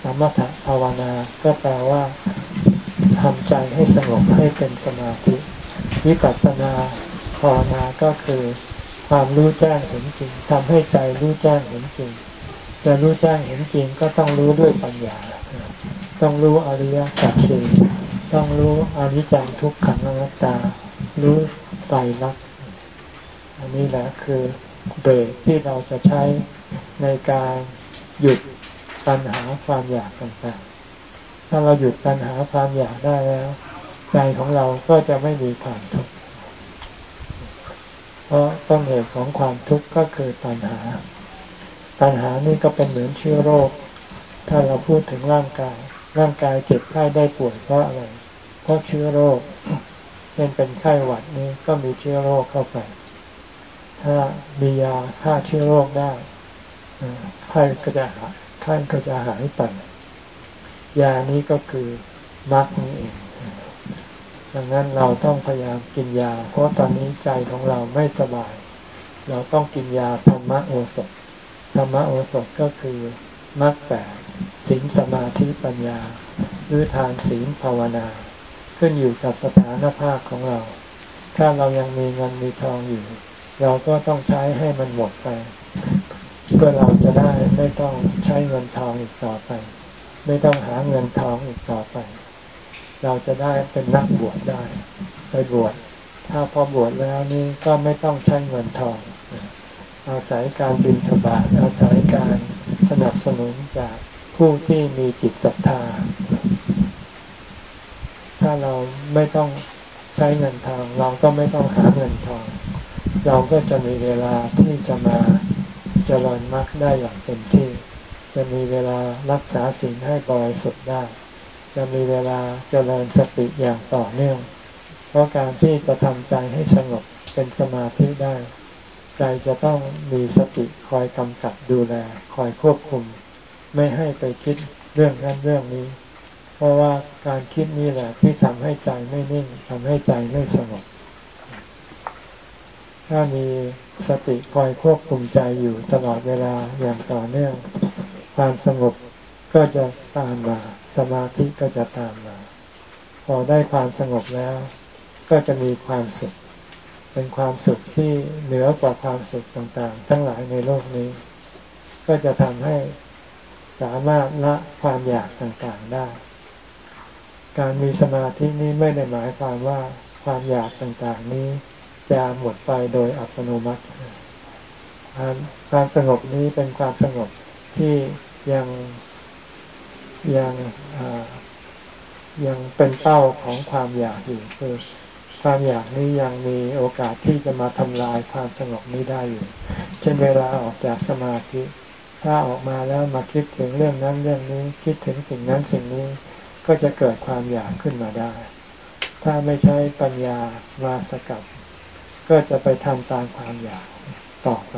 สมถะภาวนาก็แปลว่าทำใจให้สงบให้เป็นสมาธิวิปัสสนาภาวนาก็คือความรู้แจ้งเห็นจริงทำให้ใจรู้แจ้งเห็นจริง จะรู้แจ้งเห็นจริงก็ต้องรู้ด้วยปัญญา ต้องรู้อริยสัจสี่ต้องรู้อนิจจังทุกขังอนัตตา รู้ไตรลักษณ์อันนี้แหละคือเบรกที่เราจะใช้ในการหยุดปัญหาความอยากต่างๆ ถ้าเราหยุดปัญหาความอยากได้แล้ว ใจของเราก็จะไม่มีความทุกข์ เพราะต้นเหตุของความทุกข์ก็คือปัญหา ปัญหานี่ก็เป็นเหมือนเชื้อโรค ถ้าเราพูดถึงร่างกาย ร่างกายเจ็บไข้ได้ป่วยเพราะอะไร เพราะเชื้อโรคเช่นเป็นไข้หวัดนี่ก็มีเชื้อโรคเข้าไป ถ้ามียาฆ่าเชื้อโรคได้ไข้ก็จะหายไข้ก็จะหายไป ยานี้ก็คือมรรคนี่เอง ดังนั้นเราต้องพยายามกินยา เพราะตอนนี้ใจของเราไม่สบาย เราต้องกินยาธรรมโอสถ รรมโอสถก็คือมรรคแปดศีลสมาธิปัญญา หรือทานศีลภาวนา ขึ้นอยู่กับสถานภาพของเรา ถ้าเรายังมีเงินมีทองอยู่ เราก็ต้องใช้ให้มันหมดไป เพื่อเราจะได้ไม่ต้องใช้เงินทองอีกต่อไป ไม่ต้องหาเงินทองอีกต่อไป เราจะได้เป็นนักบวชได้ไปบวชถ้าพอบวชแล้วนี่ก็ไม่ต้องใช้เงินทอง อาศัยการบินทบาทอาศัยการสนับสนุนจากผู้ที่มีจิตศรัทธา ถ้าเราไม่ต้องใช้เงินทอง เราก็ไม่ต้องหาเงินทอง เราก็จะมีเวลาที่จะมาเจริญมรรคได้อย่างเต็มที่ จะมีเวลารักษาสิ่งให้บริสุทธิ์ได้ จะมีเวลาเจริญสติอย่างต่อเนื่อง เพราะการที่จะทำใจให้สงบเป็นสมาธิได้ ใจจะต้องมีสติคอยกำกับดูแล คอยควบคุม ไม่ให้ไปคิดเรื่องนั้นเรื่องนี้ เพราะว่าการคิดนี่แหละที่ทำให้ใจไม่นิ่งทำให้ใจไม่สงบถ้ามีสติคอยควบคุมใจอยู่ตลอดเวลาอย่างต่อเนื่อง ความสงบก็จะตามมา สมาธิก็จะตามมา พอได้ความสงบแล้ว ก็จะมีความสุข เป็นความสุขที่เหนือกว่าความสุขต่างๆ ทั้งหลายในโลกนี้ ก็จะทำให้สามารถละความอยากต่างๆได้ การมีสมาธินี้ไม่ได้หมายความว่าความอยากต่างๆนี้จะหมดไปโดยอัตโนมัติ ความสงบนี้เป็นความสงบที่ยังยังยังเป็นเป้าของความอยากอยู่คือ ความอยากนี้ยังมีโอกาสที่จะมาทำลายความสงบนี้ได้อยู่ เช่นเวลาออกจากสมาธิ ถ้าออกมาแล้วมาคิดถึงเรื่องนั้นเรื่องนี้ คิดถึงสิ่งนั้นสิ่งนี้ ก็จะเกิดความอยากขึ้นมาได้ ถ้าไม่ใช้ปัญญามาสกัดก็จะไปทำตามความอยากต่อไป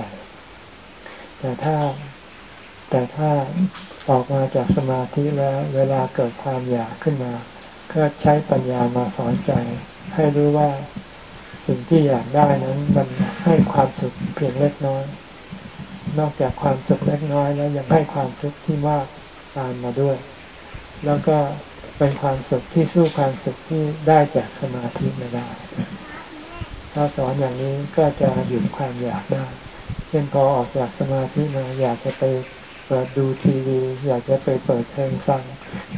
แต่ถ้าแต่ถ้าออกมาจากสมาธิแล้ว เวลาเกิดความอยากขึ้นมา ก็ใช้ปัญญามาสอนใจ ให้รู้ว่าสิ่งที่อยากได้นั้น มันให้ความสุขเพียงเล็กน้อย นอกจากความสุขเล็กน้อยแล้วยังให้ความทุกข์ที่มากตามมาด้วย แล้วก็เป็นความสุขที่สู้ความสุขที่ได้จากสมาธิไม่ได้ ถ้าสอนอย่างนี้ก็จะหยุดความอยากได้ เช่นพอออกจากสมาธิมาอยากจะไปเปิดดูทีวี อยากจะไปเปิดเพลงฟัง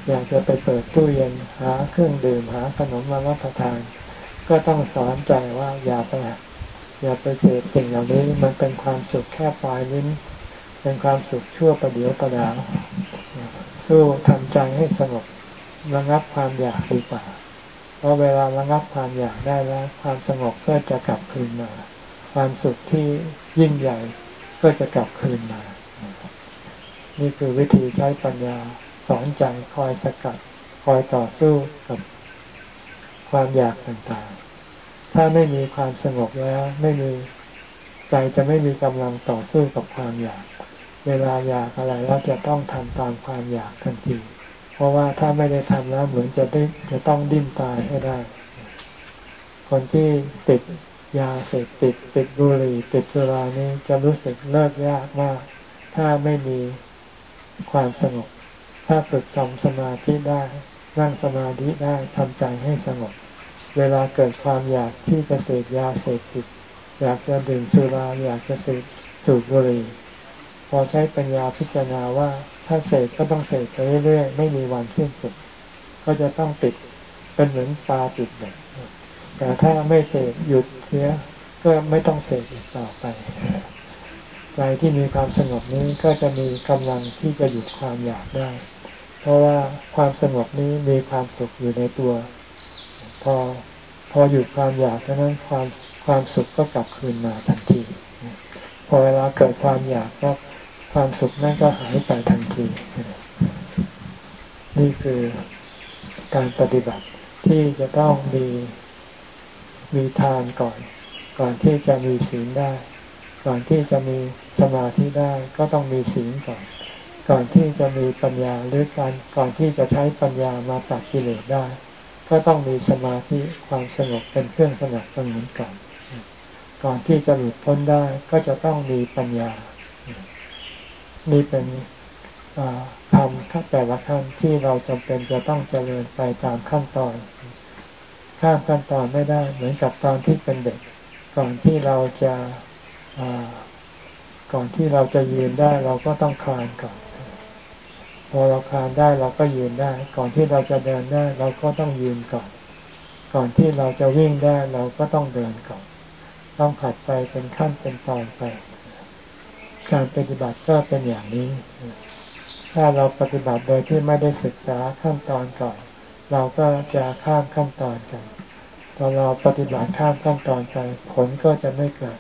อยากจะไปเปิดตู้เย็นหาเครื่องดื่มหาขนมมารับประทาน ก็ต้องสอนใจว่าอย่าไปอย่าไปเสพสิ่งเหล่านี้มันเป็นความสุขแค่ปลายลิ้น เป็นความสุขชั่วประเดียวประดาวสู้ทำใจให้สงบระงับความอยากดีกว่าพราะเวลาระงับความอยากได้แล้ว ความสงบก็จะกลับคืนมา ความสุขที่ยิ่งใหญ่ก็จะกลับคืนมา นี่คือวิธีใช้ปัญญา สอนใจคอยสกัด คอยต่อสู้กับความอยากต่างๆ ถ้าไม่มีความสงบแล้วไม่มีใจจะไม่มีกำลังต่อสู้กับความอยาก เวลาอยากอะไรแล้วจะต้องทำตามความอยากทันทีเพราะว่าถ้าไม่ได้ทำแล้วเหมือนจะได้จะต้องดิ้นตายให้ได้ คนที่ติดยาเสพติด ติดบุหรี่ติดสุรานี้จะรู้สึกเลิกยากมาก ถ้าไม่มีความสงบ ถ้าฝึกสมสมาธิได้ นั่งสมาธิได้ทำใจให้สงบ เวลาเกิดความอยากที่จะเสพยาเสพติด อยากจะดื่มสุราอยากจะเสพสูบบุหรี่พอใช้ปัญญาพิจารณาว่าถ้าเสกก็ต้องเสกไปเรื่อยๆ ไม่มีวันสิ้นสุด ก็จะต้องติดเป็นเหมือนปลาติดเบ็ดแต่ถ้าไม่เสกหยุดเสียก็ไม่ต้องเสกอีกต่อไปใจที่มีความสงบนี้ก็จะมีกำลังที่จะหยุดความอยากได้ เพราะว่าความสงบนี้มีความสุขอยู่ในตัว พอพอหยุดความอยากเท่านั้นความความสุขก็กลับคืนมาทันที พอเวลาเกิดความอยากก็ความสุขนั่นก็หายไปทันที นี่คือการปฏิบัติที่จะต้องมีมีทานก่อน ก่อนที่จะมีศีลได้ ก่อนที่จะมีสมาธิได้ก็ต้องมีศีลก่อน ก่อนที่จะมีปัญญาหรือการก่อนที่จะใช้ปัญญามาตัดกิเลสได้ ก็ต้องมีสมาธิความสงบเป็นเครื่องสนับสนุนก่อนก่อนที่จะหลุดพ้นได้ก็จะต้องมีปัญญา นี่เป็นธรรมขั้นแต่ละขั้นที่เราจำเป็นจะต้องเจริญไปตามขั้นตอนข้ามขั้นตอนไม่ได้ เหมือนกับตอนที่เป็นเด็ก ก่อนที่เราจะก่อนที่เราจะยืนได้เราก็ต้องคลานก่อน พอเราคลานได้เราก็ยืนได้ ก่อนที่เราจะเดินได้ เราก็ต้องยืนก่อน ก่อนที่เราจะวิ่งได้เราก็ต้องเดินก่อน ต้องผัดไปเป็นขั้นเป็นตอนไป การปฏิบัติก็เป็นอย่างนี้ ถ้าเราปฏิบัติโดยที่ไม่ได้ศึกษาขั้นตอนก่อน เราก็จะข้ามขั้นตอนกันพอเราปฏิบัติข้ามขั้นตอนไปผลก็จะไม่เกิด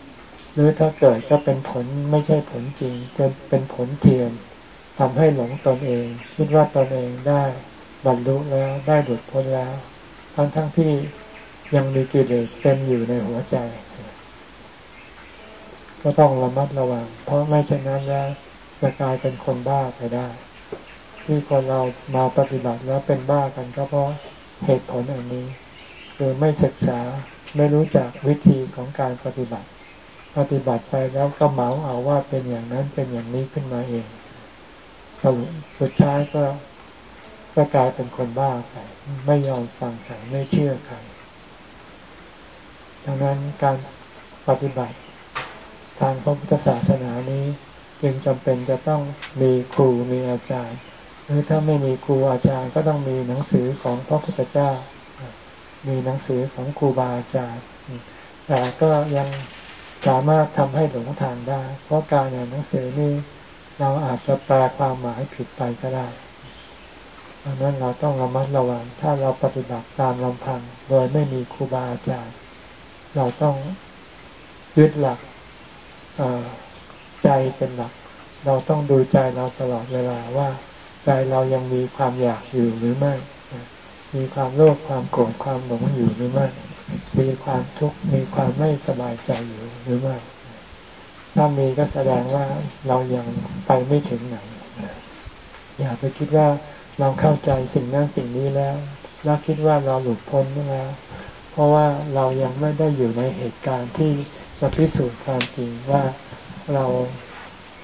หรือถ้าเกิดก็เป็นผลไม่ใช่ผลจริงเป็นเป็นผลเทียม ทำให้หลงตนเอง คิดว่าตนเองได้บรรลุแล้วได้หลุดพ้นแล้ว ทั้งทั้งที่ยังมีกิเลสเต็มอยู่ในหัวใจ ก็ต้องระมัดระวัง เพราะไม่เช่นนั้นแล้วจะกลายเป็นคนบ้าไปได้ ที่คนเรามาปฏิบัติแล้วเป็นบ้ากันก็เพราะเหตุผลอันนี้ คือไม่ศึกษาไม่รู้จักวิธีของการปฏิบัติ ปฏิบัติไปแล้วก็เหมาเอาว่าเป็นอย่างนั้นเป็นอย่างนี้ขึ้นมาเอง สรุปสุดท้ายก็ก็กลายเป็นคนบ้าไปไม่ยอมฟังใครไม่เชื่อใครดังนั้นการปฏิบัติทางพระพุทธศาสนานี้จึงจำเป็นจะต้องมีครูมีอาจารย์ หรือถ้าไม่มีครูอาจารย์ก็ต้องมีหนังสือของพระพุทธเจ้า มีหนังสือของครูบาอาจารย์แต่ก็ยังสามารถทำให้หลงทางได้ เพราะการอ่านหนังสือนี้ เราอาจจะแปลความหมายผิดไปก็ได้ดังนั้นเราต้องระมัดระวัง ถ้าเราปฏิบัติตามลำพัง โดยไม่มีครูบาอาจารย์ เราต้องยึดหลักใจเป็นหลัก เราต้องดูใจเราตลอดเวลาว่า ใจเรายังมีความอยากอยู่หรือไม่ มีความโลภความโกรธความหลงอยู่หรือไม่ มีความทุกข์มีความไม่สบายใจอยู่หรือไม่ ถ้ามีก็แสดงว่าเรายังไปไม่ถึงไหน อย่าไปคิดว่าเราเข้าใจสิ่งนั้นสิ่งนี้แล้วแล้วคิดว่าเราหลุดพ้นแล้ว เพราะว่าเรายังไม่ได้อยู่ในเหตุการณ์ที่จะพิสูจน์ความจริงว่าเรา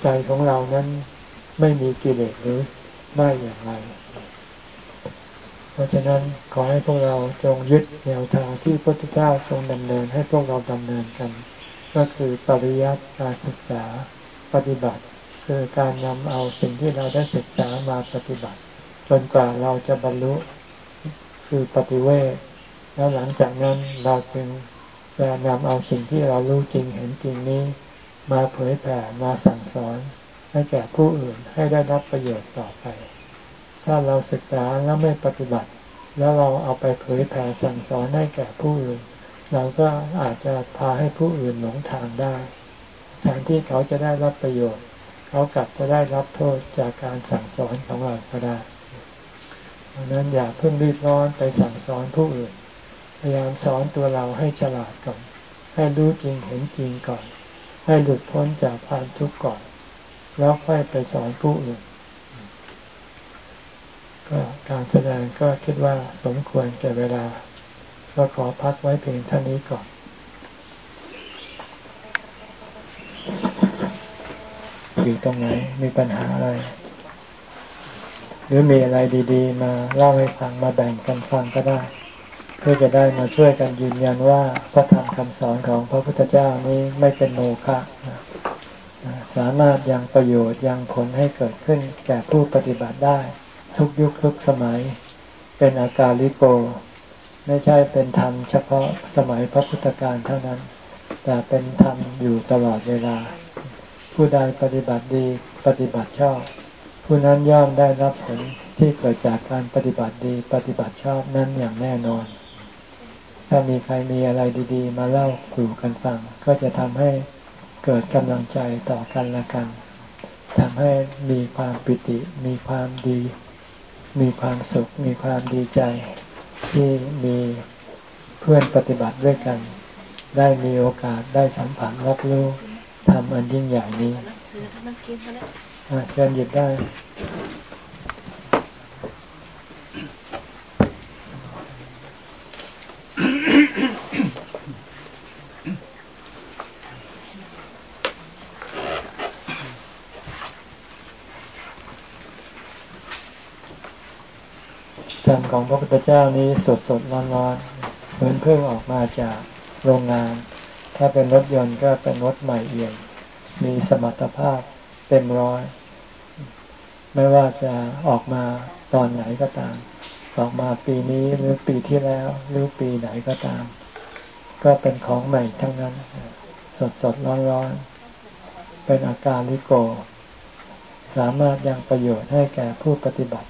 ใจของเรานั้นไม่มีกิเลสหรือไม่อย่างไร เพราะฉะนั้นขอให้พวกเราจงยึดแนวทางที่พระพุทธเจ้าทรงดำเนินให้พวกเราดำเนินกัน ก็คือปริยัติการศึกษาปฏิบัติ คือการนำเอาสิ่งที่เราได้ศึกษามาปฏิบัติ จนกว่าเราจะบรรลุคือปฏิเวทแล้วหลังจากนั้นเราจึงจะนำเอาสิ่งที่เรารู้จริงเห็นจริงนี้ มาเผยแผ่มาสั่งสอนให้แก่ผู้อื่นให้ได้รับประโยชน์ต่อไป ถ้าเราศึกษาแล้วไม่ปฏิบัติ แล้วเราเอาไปเผยแผ่สั่งสอนให้แก่ผู้อื่น เราก็อาจจะพาให้ผู้อื่นหลงทางได้แทนที่เขาจะได้รับประโยชน์ เขากลับจะได้รับโทษจากการสั่งสอนของเราก็ได้ดังนั้นอย่าเพิ่งรีบร้อนไปสั่งสอนผู้อื่น พยายามสอนตัวเราให้ฉลาดก่อน ให้รู้จริงเห็นจริงก่อน ให้หลุดพ้นจากความทุกข์ก่อน แล้วค่อยไปสอนผู้อื่น ก็การแสดงก็คิดว่าสมควรแก่เวลา ก็ขอพักไว้เพียงเท่านี้ก่อน อยู่ตรงไหน มีปัญหาอะไร หรือมีอะไรดีๆ มาเล่าให้ฟังมาแบ่งกันฟังก็ได้ เพื่อจะได้มาช่วยกันยืนยันว่าพระธรรมคำสอนของพระพุทธเจ้านี้ไม่เป็นโมฆะสามารถยังประโยชน์ยังผลให้เกิดขึ้นแก่ผู้ปฏิบัติได้ ทุกยุคทุกสมัย เป็นอาการลิโก ไม่ใช่เป็นธรรมเฉพาะสมัยพระพุทธการเท่านั้น แต่เป็นธรรมอยู่ตลอดเวลา ผู้ใดปฏิบัติดีปฏิบัติชอบ ผู้นั้นย่อมได้รับผลที่เกิดจากการปฏิบัติดีปฏิบัติชอบนั้นอย่างแน่นอน ถ้ามีใครมีอะไรดีๆ มาเล่าสู่กันฟัง ก็จะทำให้เกิดกำลังใจต่อกันละกันทำให้มีความปิติ มีความดี มีความสุข มีความดีใจ ที่มีเพื่อนปฏิบัติด้วยกัน ได้มีโอกาสได้สัมผัสรับรู้ทำอันยิ่งใหญ่นี้เชิญหยิบได้ รรมของพระพุทธเจ้านี้สดสดร้อนร้อนเหมือนเพิ่งออกมาจากโรงงาน ถ้าเป็นรถยนต์ก็เป็นรถใหม่เอี่ยมมีสมรรถภาพเต็มร้อย ไม่ว่าจะออกมาตอนไหนก็ตาม ออกมาปีนี้หรือปีที่แล้ว หรือปีไหนก็ตาม ก็เป็นของใหม่ทั้งนั้น สดสดร้อนร้อนเป็นอาการลิโก สามารถยังประโยชน์ให้แก่ผู้ปฏิบัติ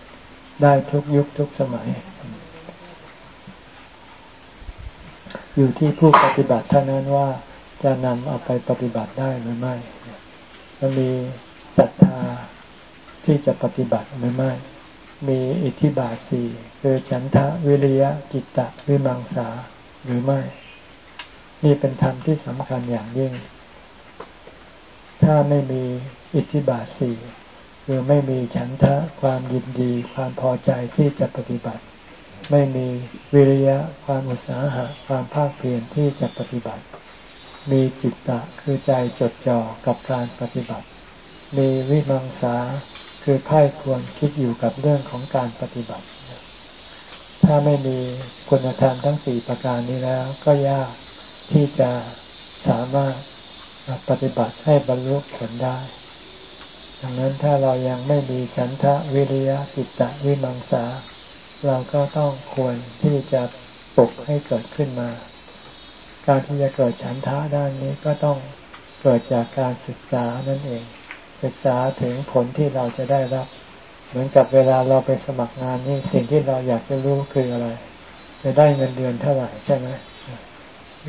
ได้ทุกยุคทุกสมัย อยู่ที่ผู้ปฏิบัติเท่านั้นว่าจะนำเอาไปปฏิบัติได้หรือไม่มันมีศรัทธาที่จะปฏิบัติหรือไม่ มีอิทธิบาทสี่คือฉันทะวิริยะจิตตะวิมังสาหรือไม่ นี่เป็นธรรมที่สำคัญอย่างยิ่งถถ้าไม่มีอิทธิบาทสี่ คือไม่มีฉันทะความยินดีความพอใจที่จะปฏิบัติ ไม่มีวิริยะความอุตสาหะความภาคเพียรที่จะปฏิบัติ มีจิตตะคือใจจดจ่อกับการปฏิบัติ มีวิมังสาคือไข้ควรคิดอยู่กับเรื่องของการปฏิบัติ ถ้าไม่มีคุณธรรมทั้งสี่ประการนี้แล้ว ก็ยากที่จะสามารถปฏิบัติให้บรรลุผลได้ ดังนั้นถ้าเรายังไม่มีฉันทะวิริยะจิตตะวิมังสา เราก็ต้องควรที่จะปลุกให้เกิดขึ้นมา การที่จะเกิดฉันทะด้านนี้ก็ต้องเกิดจากการศึกษานั่นเอง ศึกษาถึงผลที่เราจะได้รับ เหมือนกับเวลาเราไปสมัครงานนี่สิ่งที่เราอยากจะรู้คืออะไร จะได้เงินเดือนเท่าไหร่ใช่ไหม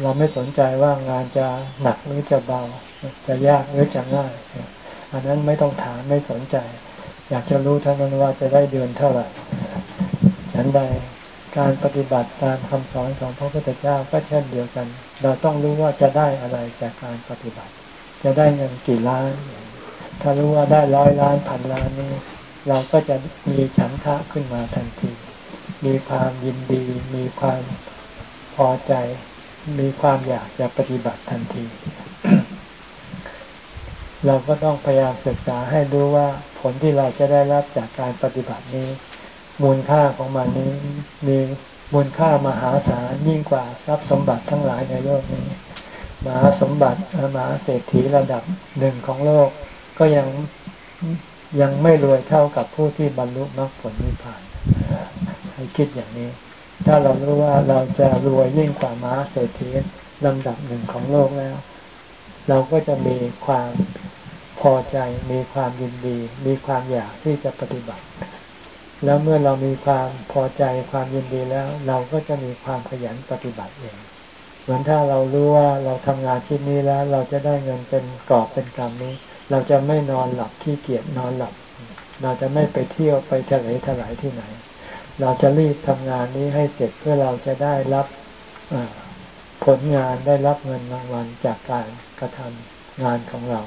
เราไม่สนใจว่างานจะหนักหรือจะเบา จะยากหรือจะง่าย อันนั้นไม่ต้องถามไม่สนใจ อยากจะรู้เท่านั้นว่าจะได้เดือนเท่าไหร่ฉันใดการปฏิบัติตามคำสอนของพระพุทธเจ้าก็เช่นเดียวกัน เราต้องรู้ว่าจะได้อะไรจากการปฏิบัติ จะได้เงินกี่ล้าน ถ้ารู้ว่าได้ร้อยล้านพันล้านนี้เราก็จะมีฉันทะขึ้นมาทันที มีความยินดี มีความพอใจ มีความอยากจะปฏิบัติทันที เราก็ต้องพยายามศึกษาให้รู้ว่าผลที่เราจะได้รับจากการปฏิบัตินี้ มูลค่าของมันนี้มีมูลค่ามหาศาลยิ่งกว่าทรัพย์สมบัติทั้งหลายในโลกนี้ มหาสมบัติมหาเศรษฐีระดับหนึ่งของโลก ก็ยังยังไม่รวยเท่ากับผู้ที่บรรลุมรรคผลนิพพานให้คิดอย่างนี้ ถ้าเรารู้ว่าเราจะรวยยิ่งกว่าม้าเศรษฐีลำดับหนึ่งของโลกแล้ว เราก็จะมีความ พอใจมีความยินดี มีความอยากที่จะปฏิบัติ แล้วเมื่อเรามีความพอใจความยินดีแล้ว เราก็จะมีความขยันปฏิบัติเองเหมือนถ้าเรารู้ว่าเราทำงานชิ้นนี้แล้ว เราจะได้เงินเป็นกอบเป็นกำนี้ เราจะไม่นอนหลับขี้เกียจนอนหลับ เราจะไม่ไปเที่ยวไปทะเลทลายที่ไหน เราจะรีบทำงานนี้ให้เสร็จเพื่อเราจะได้รับผลงานได้รับเงินรางวัลจากการกระทำงานของเรา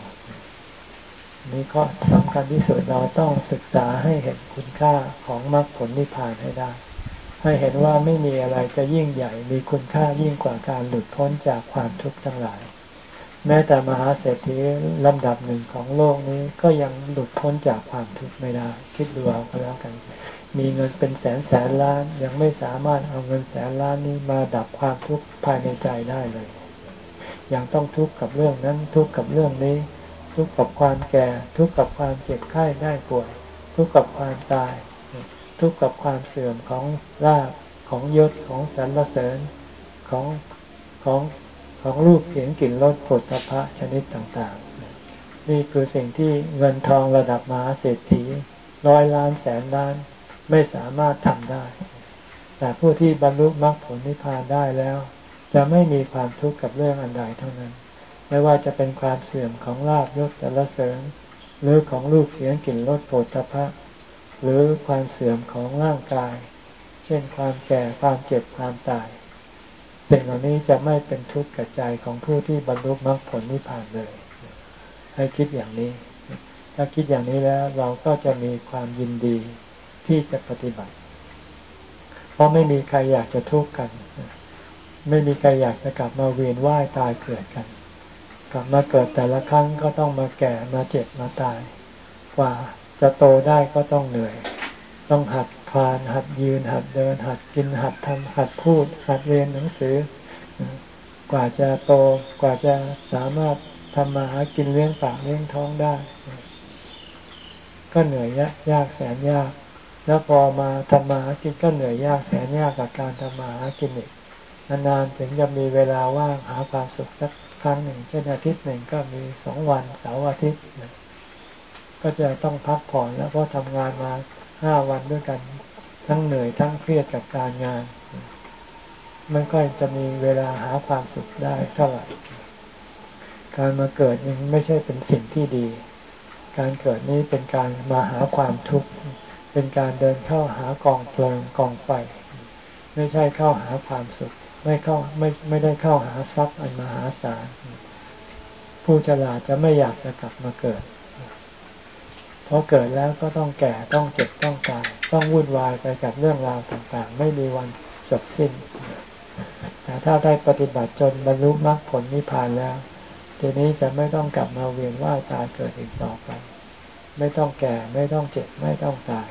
นี่ก็สำคัญที่สุดเราต้องศึกษาให้เห็นคุณค่าของมรรคผลนิพพานให้ได้ ให้เห็นว่าไม่มีอะไรจะยิ่งใหญ่มีคุณค่ายิ่งกว่าการหลุดพ้นจากความทุกข์ทั้งหลาย แม้แต่มหาเศรษฐีลำดับหนึ่งของโลกนี้ก็ยังหลุดพ้นจากความทุกข์ไม่ได้ คิดดูเอาก็แล้วกัน มีเงินเป็นแสนแสนล้านยังไม่สามารถเอาเงินแสนล้านนี้มาดับความทุกข์ภายในใจได้เลย ยังต้องทุกข์กับเรื่องนั้นทุกข์กับเรื่องนี้ ทุกข์กับความแก่ ทุกข์กับความเจ็บไข้ได้ป่วย ทุกข์กับความตาย ทุกข์กับความเสื่อมของลาภของยศของสรรเสริญของของของรูปเสียงกลิ่นรสผลตภะชนิดต่างๆ นี่คือสิ่งที่เงินทองระดับมหาเศรษฐีร้อยล้านแสนล้านไม่สามารถทำได้ แต่ผู้ที่บรรลุมรรคผลนิพพานได้แล้ว จะไม่มีความทุกข์กับเรื่องอันใดเท่านั้น ไม่ว่าจะเป็นความเสื่อมของลาบยศสรรเสริญ หรือของรูปเสียงกลิ่นรสโผฏฐพะหรือความเสื่อมของร่างกาย เช่นความแก่ความเจ็บความตายสิ่งเหล่านี้จะไม่เป็นทุกข์กับใจของผู้ที่บรรลุมรรคผลนิพพานเลย ให้คิดอย่างนี้ ถ้าคิดอย่างนี้แล้วเราก็จะมีความยินดีที่จะปฏิบัติ เพราะไม่มีใครอยากจะทุกข์กัน ไม่มีใครอยากจะกลับมาเวียนว่ายตายเกิดกัน กลับมาเกิดแต่ละครั้งก็ต้องมาแก่มาเจ็บมาตาย กว่าจะโตได้ก็ต้องเหนื่อย ต้องหัดคลานหัดยืนหัดเดิน หัดกินหัดทำหัดพูด หัดเรียนหนังสือ กว่าจะโตกว่าจะสามารถทำมาหากินเลี้ยงปากเลี้ยงท้องได้ ก็เหนื่อยยากแสนยาก แล้วพอมาทำมาหากินก็เหนื่อยยากแสนยากกับการทำมาหากินอีกนานๆถึงจะมีเวลาว่างหาความสุขสัก ครั้งหนึ่ง เช่นอาทิตย์หนึ่งก็มีสองวันเสาร์อาทิตย์ก็จะต้องพักผ่อนแล้วเพราะทำงานมาห้าวันด้วยกันทั้งเหนื่อยทั้งเครียดกับการงาน มันก็จะมีเวลาหาความสุขได้เท่าไหร่การมาเกิดยังไม่ใช่เป็นสิ่งที่ดี การเกิดนี้เป็นการมาหาความทุกข์ เป็นการเดินเข้าหากองเพลิงกองไฟ ไม่ใช่เข้าหาความสุข ไม่เข้าไม่ไม่ได้เข้าหาทรัพย์อันมหาศาลผู้ฉลาดจะไม่อยากจะกลับมาเกิดเพราะเกิดแล้วก็ต้องแก่ต้องเจ็บต้องตายต้องวุ่นวายไปกับเรื่องราวต่างๆ ไม่มีวันจบสิ้นแต่ถ้าได้ปฏิบัติจนบรรลุมรรคผลนิพพานแล้ว ทีนี้จะไม่ต้องกลับมาเวียนว่ายตายเกิดอีกต่อไป ไม่ต้องแก่ไม่ต้องเจ็บไม่ต้องตาย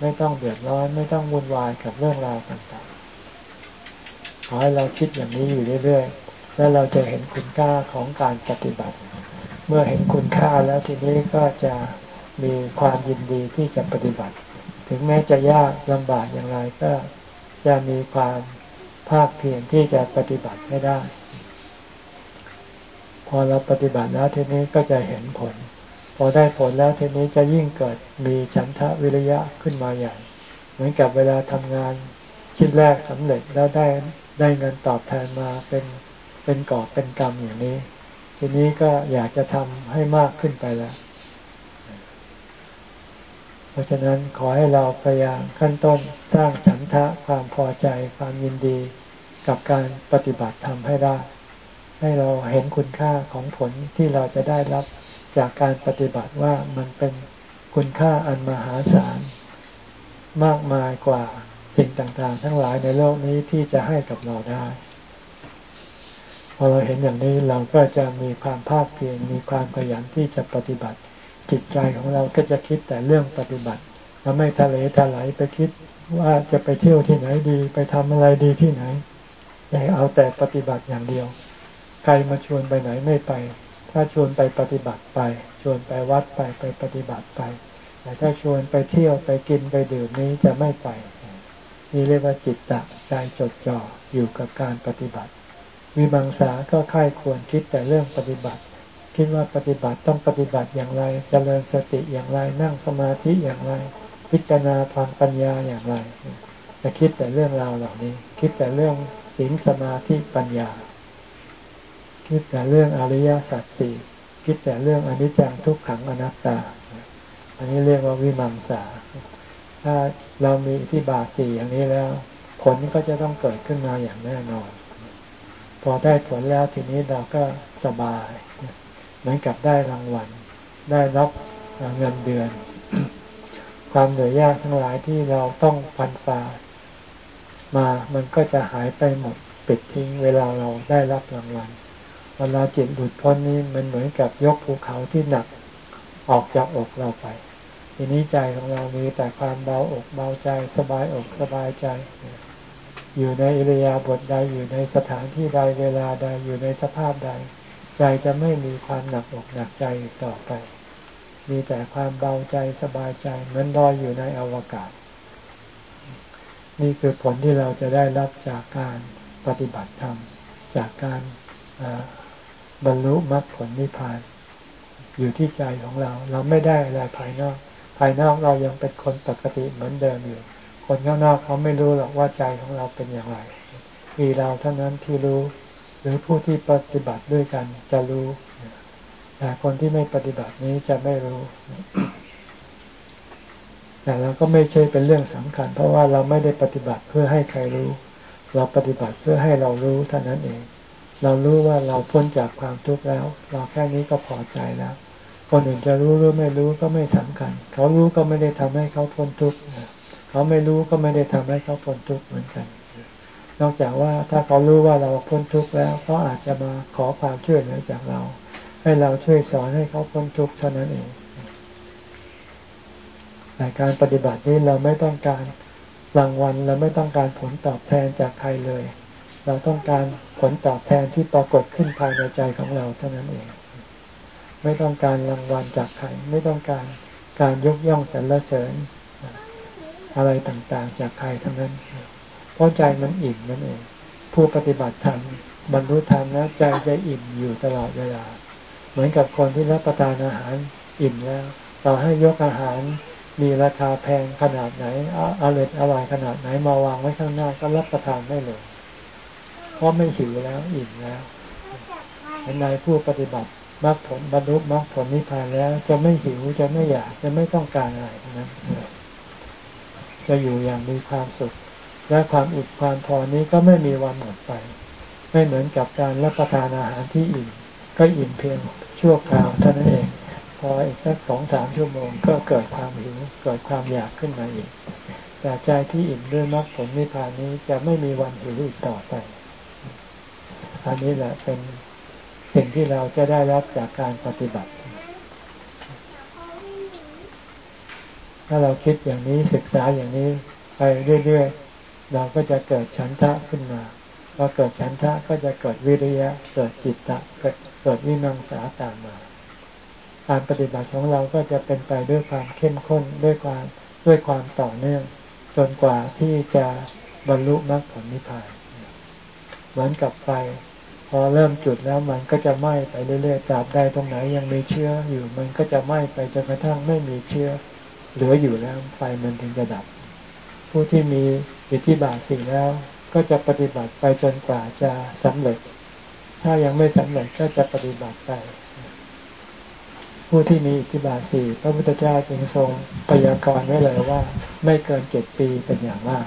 ไม่ต้องเดือดร้อน ไม่ต้องวุ่นวายกับเรื่องราวต่างๆ ให้เราคิดอย่างนี้อยู่เรื่อยๆ แล้วเราจะเห็นคุณค่าของการปฏิบัติ เมื่อเห็นคุณค่าแล้วทีนี้ก็จะมีความยินดีที่จะปฏิบัติ ถึงแม้จะยากลำบากอย่างไรก็จะมีความภาคเพียรที่จะปฏิบัติให้ได้ พอเราปฏิบัติแล้วทีนี้ก็จะเห็นผล พอได้ผลแล้วทีนี้จะยิ่งเกิดมีฉันทะวิริยะขึ้นมาอย่เหมือนกับเวลาทำงานชิ้นแรกสำเร็จแล้วได้ ได้เงินตอบแทนมาเป็นเป็นกอบเป็นกรรมอย่างนี้ ทีนี้ก็อยากจะทำให้มากขึ้นไปแล้ว เพราะฉะนั้นขอให้เราพยายามขั้นต้นสร้างฉันทะความพอใจความยินดีกับการปฏิบัติทำให้ได้ ให้เราเห็นคุณค่าของผลที่เราจะได้รับจากการปฏิบัติว่ามันเป็นคุณค่าอันมหาศาลมากมายกว่า สิ่งต่างๆ ทั้งหลายในโลกนี้ที่จะให้กับเราได้ พอเราเห็นอย่างนี้เราก็จะมีความภาคเพียรมีความขยันที่จะปฏิบัติ จิตใจของเราก็จะคิดแต่เรื่องปฏิบัติเราไม่ทะเลทลายไปคิดว่าจะไปเที่ยวที่ไหนดี ไปทำอะไรดีที่ไหนอยาเอาแต่ปฏิบัติอย่างเดียว ใครมาชวนไปไหนไม่ไป ถ้าชวนไปปฏิบัติไป ชวนไปวัดไปไปปฏิบัติไปแต่ถ้าชวนไปเที่ยวไปกินไปดื่มนี้จะไม่ไป นี่เรียกว่าจิตตะใจจดจ่ออยู่กับการปฏิบัติมีบางสาก็ค่ายควรคิดแต่เรื่องปฏิบัติ คิดว่าปฏิบัติต้องปฏิบัติอย่างไรจเจริญสติอย่างไรนั่งสมาธิอย่างไร พิจารณาทางปัญญาอย่างไรจะคิดแต่เรื่องราวเหล่านี้ คิดแต่เรื่องศีลสมาธิปัญญา คิดแต่เรื่องอริยสัจสี่คิดแต่เรื่องอนิจจังทุกขังอนัตตา อันนี้เรียกว่าวิมังสา ถ้าเรามีที่บาทสี่อย่างนี้แล้ว ผลก็จะต้องเกิดขึ้นมาอย่างแน่นอน พอได้ผลแล้วทีนี้เราก็สบาย เหมือนกับได้รางวัล ได้รับเงินเดือน ความเหนื่อยยากทั้งหลายที่เราต้องพันฝ่ามา มันก็จะหายไปหมดปิดทิ้งเวลาเราได้รับรางวัลเวลาจิตหลุดพ้นนี้มันเหมือนกับยกภูเขาที่หนักออกจากอกเราไป ทีนี้ใจของเรามีแต่ความเบาอกเบาใจสบายอกสบายใจ อยู่ในอิริยาบถใดอยู่ในสถานที่ใดเวลาใดอยู่ในสภาพใด ใจจะไม่มีความหนักอกหนักใจต่อไป มีแต่ความเบาใจสบายใจเหมือนลอยอยู่ในอวกาศ นี่คือผลที่เราจะได้รับจากการปฏิบัติธรรม จากการบรรลุมรรคผลนิพพาน อยู่ที่ใจของเรา เราไม่ได้อะไรภายนอกายนอกเรายังเป็นคนปกติเหมือนเดิมอยู่ คนข้างนอกเขาไม่รู้หรอกว่าใจของเราเป็นอย่างไร มีเราเท่านั้นที่รู้ หรือผู้ที่ปฏิบัติด้วยกันจะรู้ แต่คนที่ไม่ปฏิบัตินี้จะไม่รู้ แต่เราก็ไม่ใช่เป็นเรื่องสำคัญ เพราะว่าเราไม่ได้ปฏิบัติเพื่อให้ใครรู้ เราปฏิบัติเพื่อให้เรารู้เท่านั้นเอง เรารู้ว่าเราพ้นจากความทุกข์แล้ว เราแค่นี้ก็พอใจแล้ว คนอื่นจะรู้หรือไม่รู้ก็ไม่สำคัญ เขารู้ก็ไม่ได้ทำให้เขาพ้นทุกข์เขาไม่รู้ก็ไม่ได้ทำให้เขาพ้นทุกข์เหมือนกัน นอกจากว่าถ้าเขารู้ว่าเราพ้นทุกข์แล้วเขาอาจจะมาขอความช่วยเหลือจากเรา ให้เราช่วยสอนให้เขาพ้นทุกข์เท่านั้นเองแต่การปฏิบัตินี้เราไม่ต้องการรางวัลเราไม่ต้องการผลตอบแทนจากใครเลย เราต้องการผลตอบแทนที่ปรากฏขึ้นภายในใจของเราเท่านั้นเอง ไม่ต้องการรางวัลจากใครไม่ต้องการการยกย่องสรรเสริญ อะไรต่างๆ จากใครทั้งนั้น เพราะใจมันอิ่มนั่นเองผู้ปฏิบัติธรรมบรรลุธรรมแล้วใจจะอิ่มอยู่ตลอดเวลา เหมือนกับคนที่รับประทานอาหารอิ่มแล้วเราให้ยกอาหารมีราคาแพงขนาดไหนอร่อยอร่อยขนาดไหนมาวางไว้ข้างหน้าก็รับประทานได้เลยเพราะไม่หิวแล้วอิ่มแล้วในผู้ปฏิบัติ มรรคผลบรรลุมรรคผลนิพพานแล้ว จะไม่หิวจะไม่อยากจะไม่ต้องการอะไรนั้นจะอยู่อย่างมีความสุข และความอุดความพอนี้ก็ไม่มีวันหมดไป ไม่เหมือนกับการรับประทานอาหารที่อิ่มก็อิ่มเพียงชั่วคราวเท่านั้นเองพออีกสักสองสามชั่วโมงก็เกิดความหิวเกิดความอยากขึ้นมาอีก แต่ใจที่อิ่มด้วยมรรคผลนิพพานนี้จะไม่มีวันหิวอีกต่อไป อันนี้แหละเป็น สิ่งที่เราจะได้รับจากการปฏิบัติ ถ้าเราคิดอย่างนี้ศึกษาอย่างนี้ไปเรื่อยๆ เราก็จะเกิดฉันทะขึ้นมาพอเกิดฉันทะก็จะเกิดวิริยะ เกิดจิตตะเกิดเกิดวิมังสาตามมาการปฏิบัติของเราก็จะเป็นไปด้วยความเข้มข้นด้วยความด้วยความต่อเนื่อง จนกว่าที่จะบรรลุมรรคผลนิพพานเหมือนกับไฟ พอเริ่มจุดแล้วมันก็จะไหม้ไปเรื่อยๆตราบใดตรงไหนยังมีเชื้ออยู่มันก็จะไหม้ไปจนกระทั่งไม่มีเชื้อเหลืออยู่แล้วไฟมันถึงจะดับ ผู้ที่มีอิทธิบาทสิ่งแล้ว ก็จะปฏิบัติไปจนกว่าจะสำเร็จ ถ้ายังไม่สำเร็จก็จะปฏิบัติไป ผู้ที่มีอิทธิบาทสี่พระพุทธเจ้าจึงทรงพยากรณ์ไว้เลยว่า ไม่เกินเจ็ดปีเป็นอย่างมาก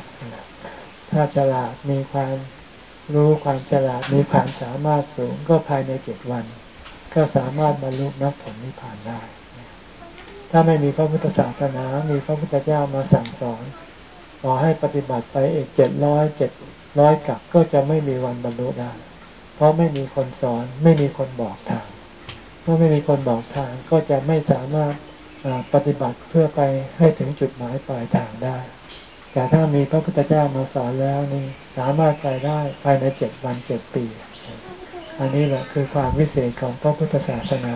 ถ้าฉลาดมีความ รู้ความฉลาดมีความสามารถสูงก็ภายในเจ็ดวัน ก็สามารถบรรลุมรรคผลนิพพานได้ ถ้าไม่มีพระพุทธศาสนามีพระพุทธเจ้ามาสั่งสอนขอให้ปฏิบัติไปอีกเจ็ดร้อยเจ็ดร้อยกับก็จะไม่มีวันบรรลุได้ เพราะไม่มีคนสอนไม่มีคนบอกทางเมื่อไม่มีคนบอกทางก็จะไม่สามารถปฏิบัติเพื่อไปให้ถึงจุดหมายปลายทางได้ แต่ถ้ามีพระพุทธเจ้ามาสอนแล้วนี่สามารถไปได้ภายในเจ็ดวันเจ็ดปี อันนี้แหละคือความวิเศษของพระพุทธศาสนา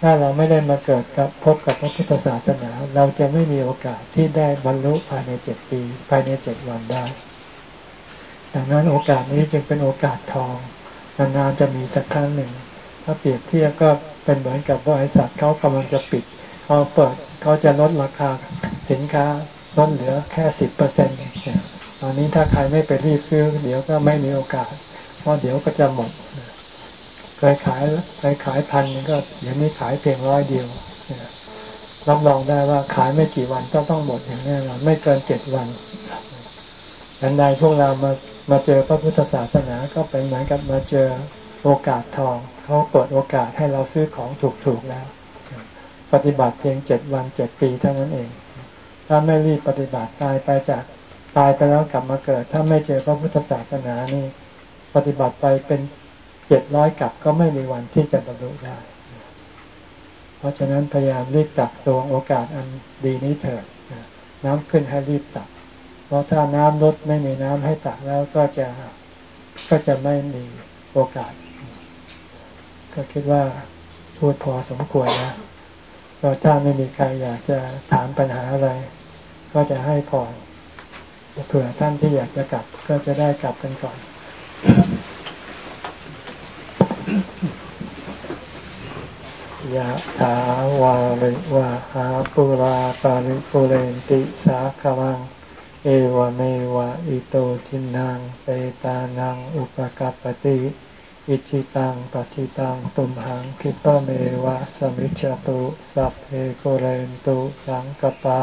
ถ้าเราไม่ได้มาเกิดกับพบกับพระพุทธศาสนา เราจะไม่มีโอกาสที่ได้บรรลุภายในเจ็ดปี ภายในเจ็ดวันได้ ดังนั้นโอกาสนี้จึงเป็นโอกาสทองนานๆจะมีสักครั้งหนึ่ง ถ้าเปรียบเทียบก็เป็นเหมือนกับบริษัทเขากำลังจะปิดเขาเปิดเขาจะลดราคาสินค้า ลดเหลือแค่สิบเปอร์เซ็นต์ตอนนี้ถ้าใครไม่ไปรีบซื้อ เดี๋ยวก็ไม่มีโอกาส เพราะเดี๋ยวก็จะหมดเคยขายเคยขายพันก็เดี๋ยวนี้ขายเพียงร้อยเดียวรับรองได้ว่าขายไม่กี่วันต้องต้องหมดอย่างแน่นอนไม่เกินเจ็ดวันดังใดพวกเรามามาเจอพระพุทธศาสนาก็เป็นเหมือนกับมาเจอโอกาสทองเขาเปิดโอกาสให้เราซื้อของถูกๆแล้ว ปฏิบัติเพียงเจ็ดวันเจ็ดปีเท่านั้นเอง ถ้าไม่รีบปฏิบัติตายไปจากตายไปแล้วกลับมาเกิด ถ้าไม่เจอพระพุทธศาสนานี่ ปฏิบัติไปเป็นเจ็ดร้อยกับก็ไม่มีวันที่จะบรรลุได้ เพราะฉะนั้นพยายามรีบตักตวงโอกาสอันดีนี้เถิดน้ำขึ้นให้รีบตัก เพราะถ้าน้ำลดไม่มีน้ำให้ตักแล้วก็จะก็จะไม่มีโอกาส ก็คิดว่าพูดพอสมควรนะก็ถ้าไม่มีใครอยากจะถามปัญหาอะไร ก็จะให้พอเผื่อท่านที่อยากจะกลับ ก็จะได้กลับกันก่อน ยะถาวาริวะหาปุราปาริปุเรนติสาควัง เอวเมวะอิโตทินังเปตานังอุปกัปติอิจิตังปฏิตังตุมหังคิปะเมวะสมิจจตุสัพเพโกเรนตุสังกปา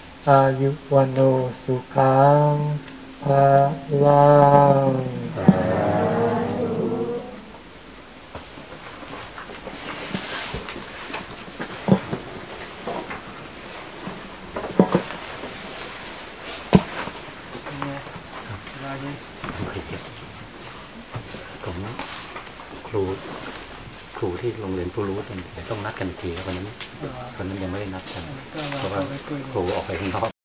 อายุวันโอสุขังภาลัง ที่โรงเรียนผู้รู้แต่ต้องนัดกันทีครับวันนั้นวันนั้นยังไม่ได้นัดกันเพราะว่าครูออกไปข้างนอก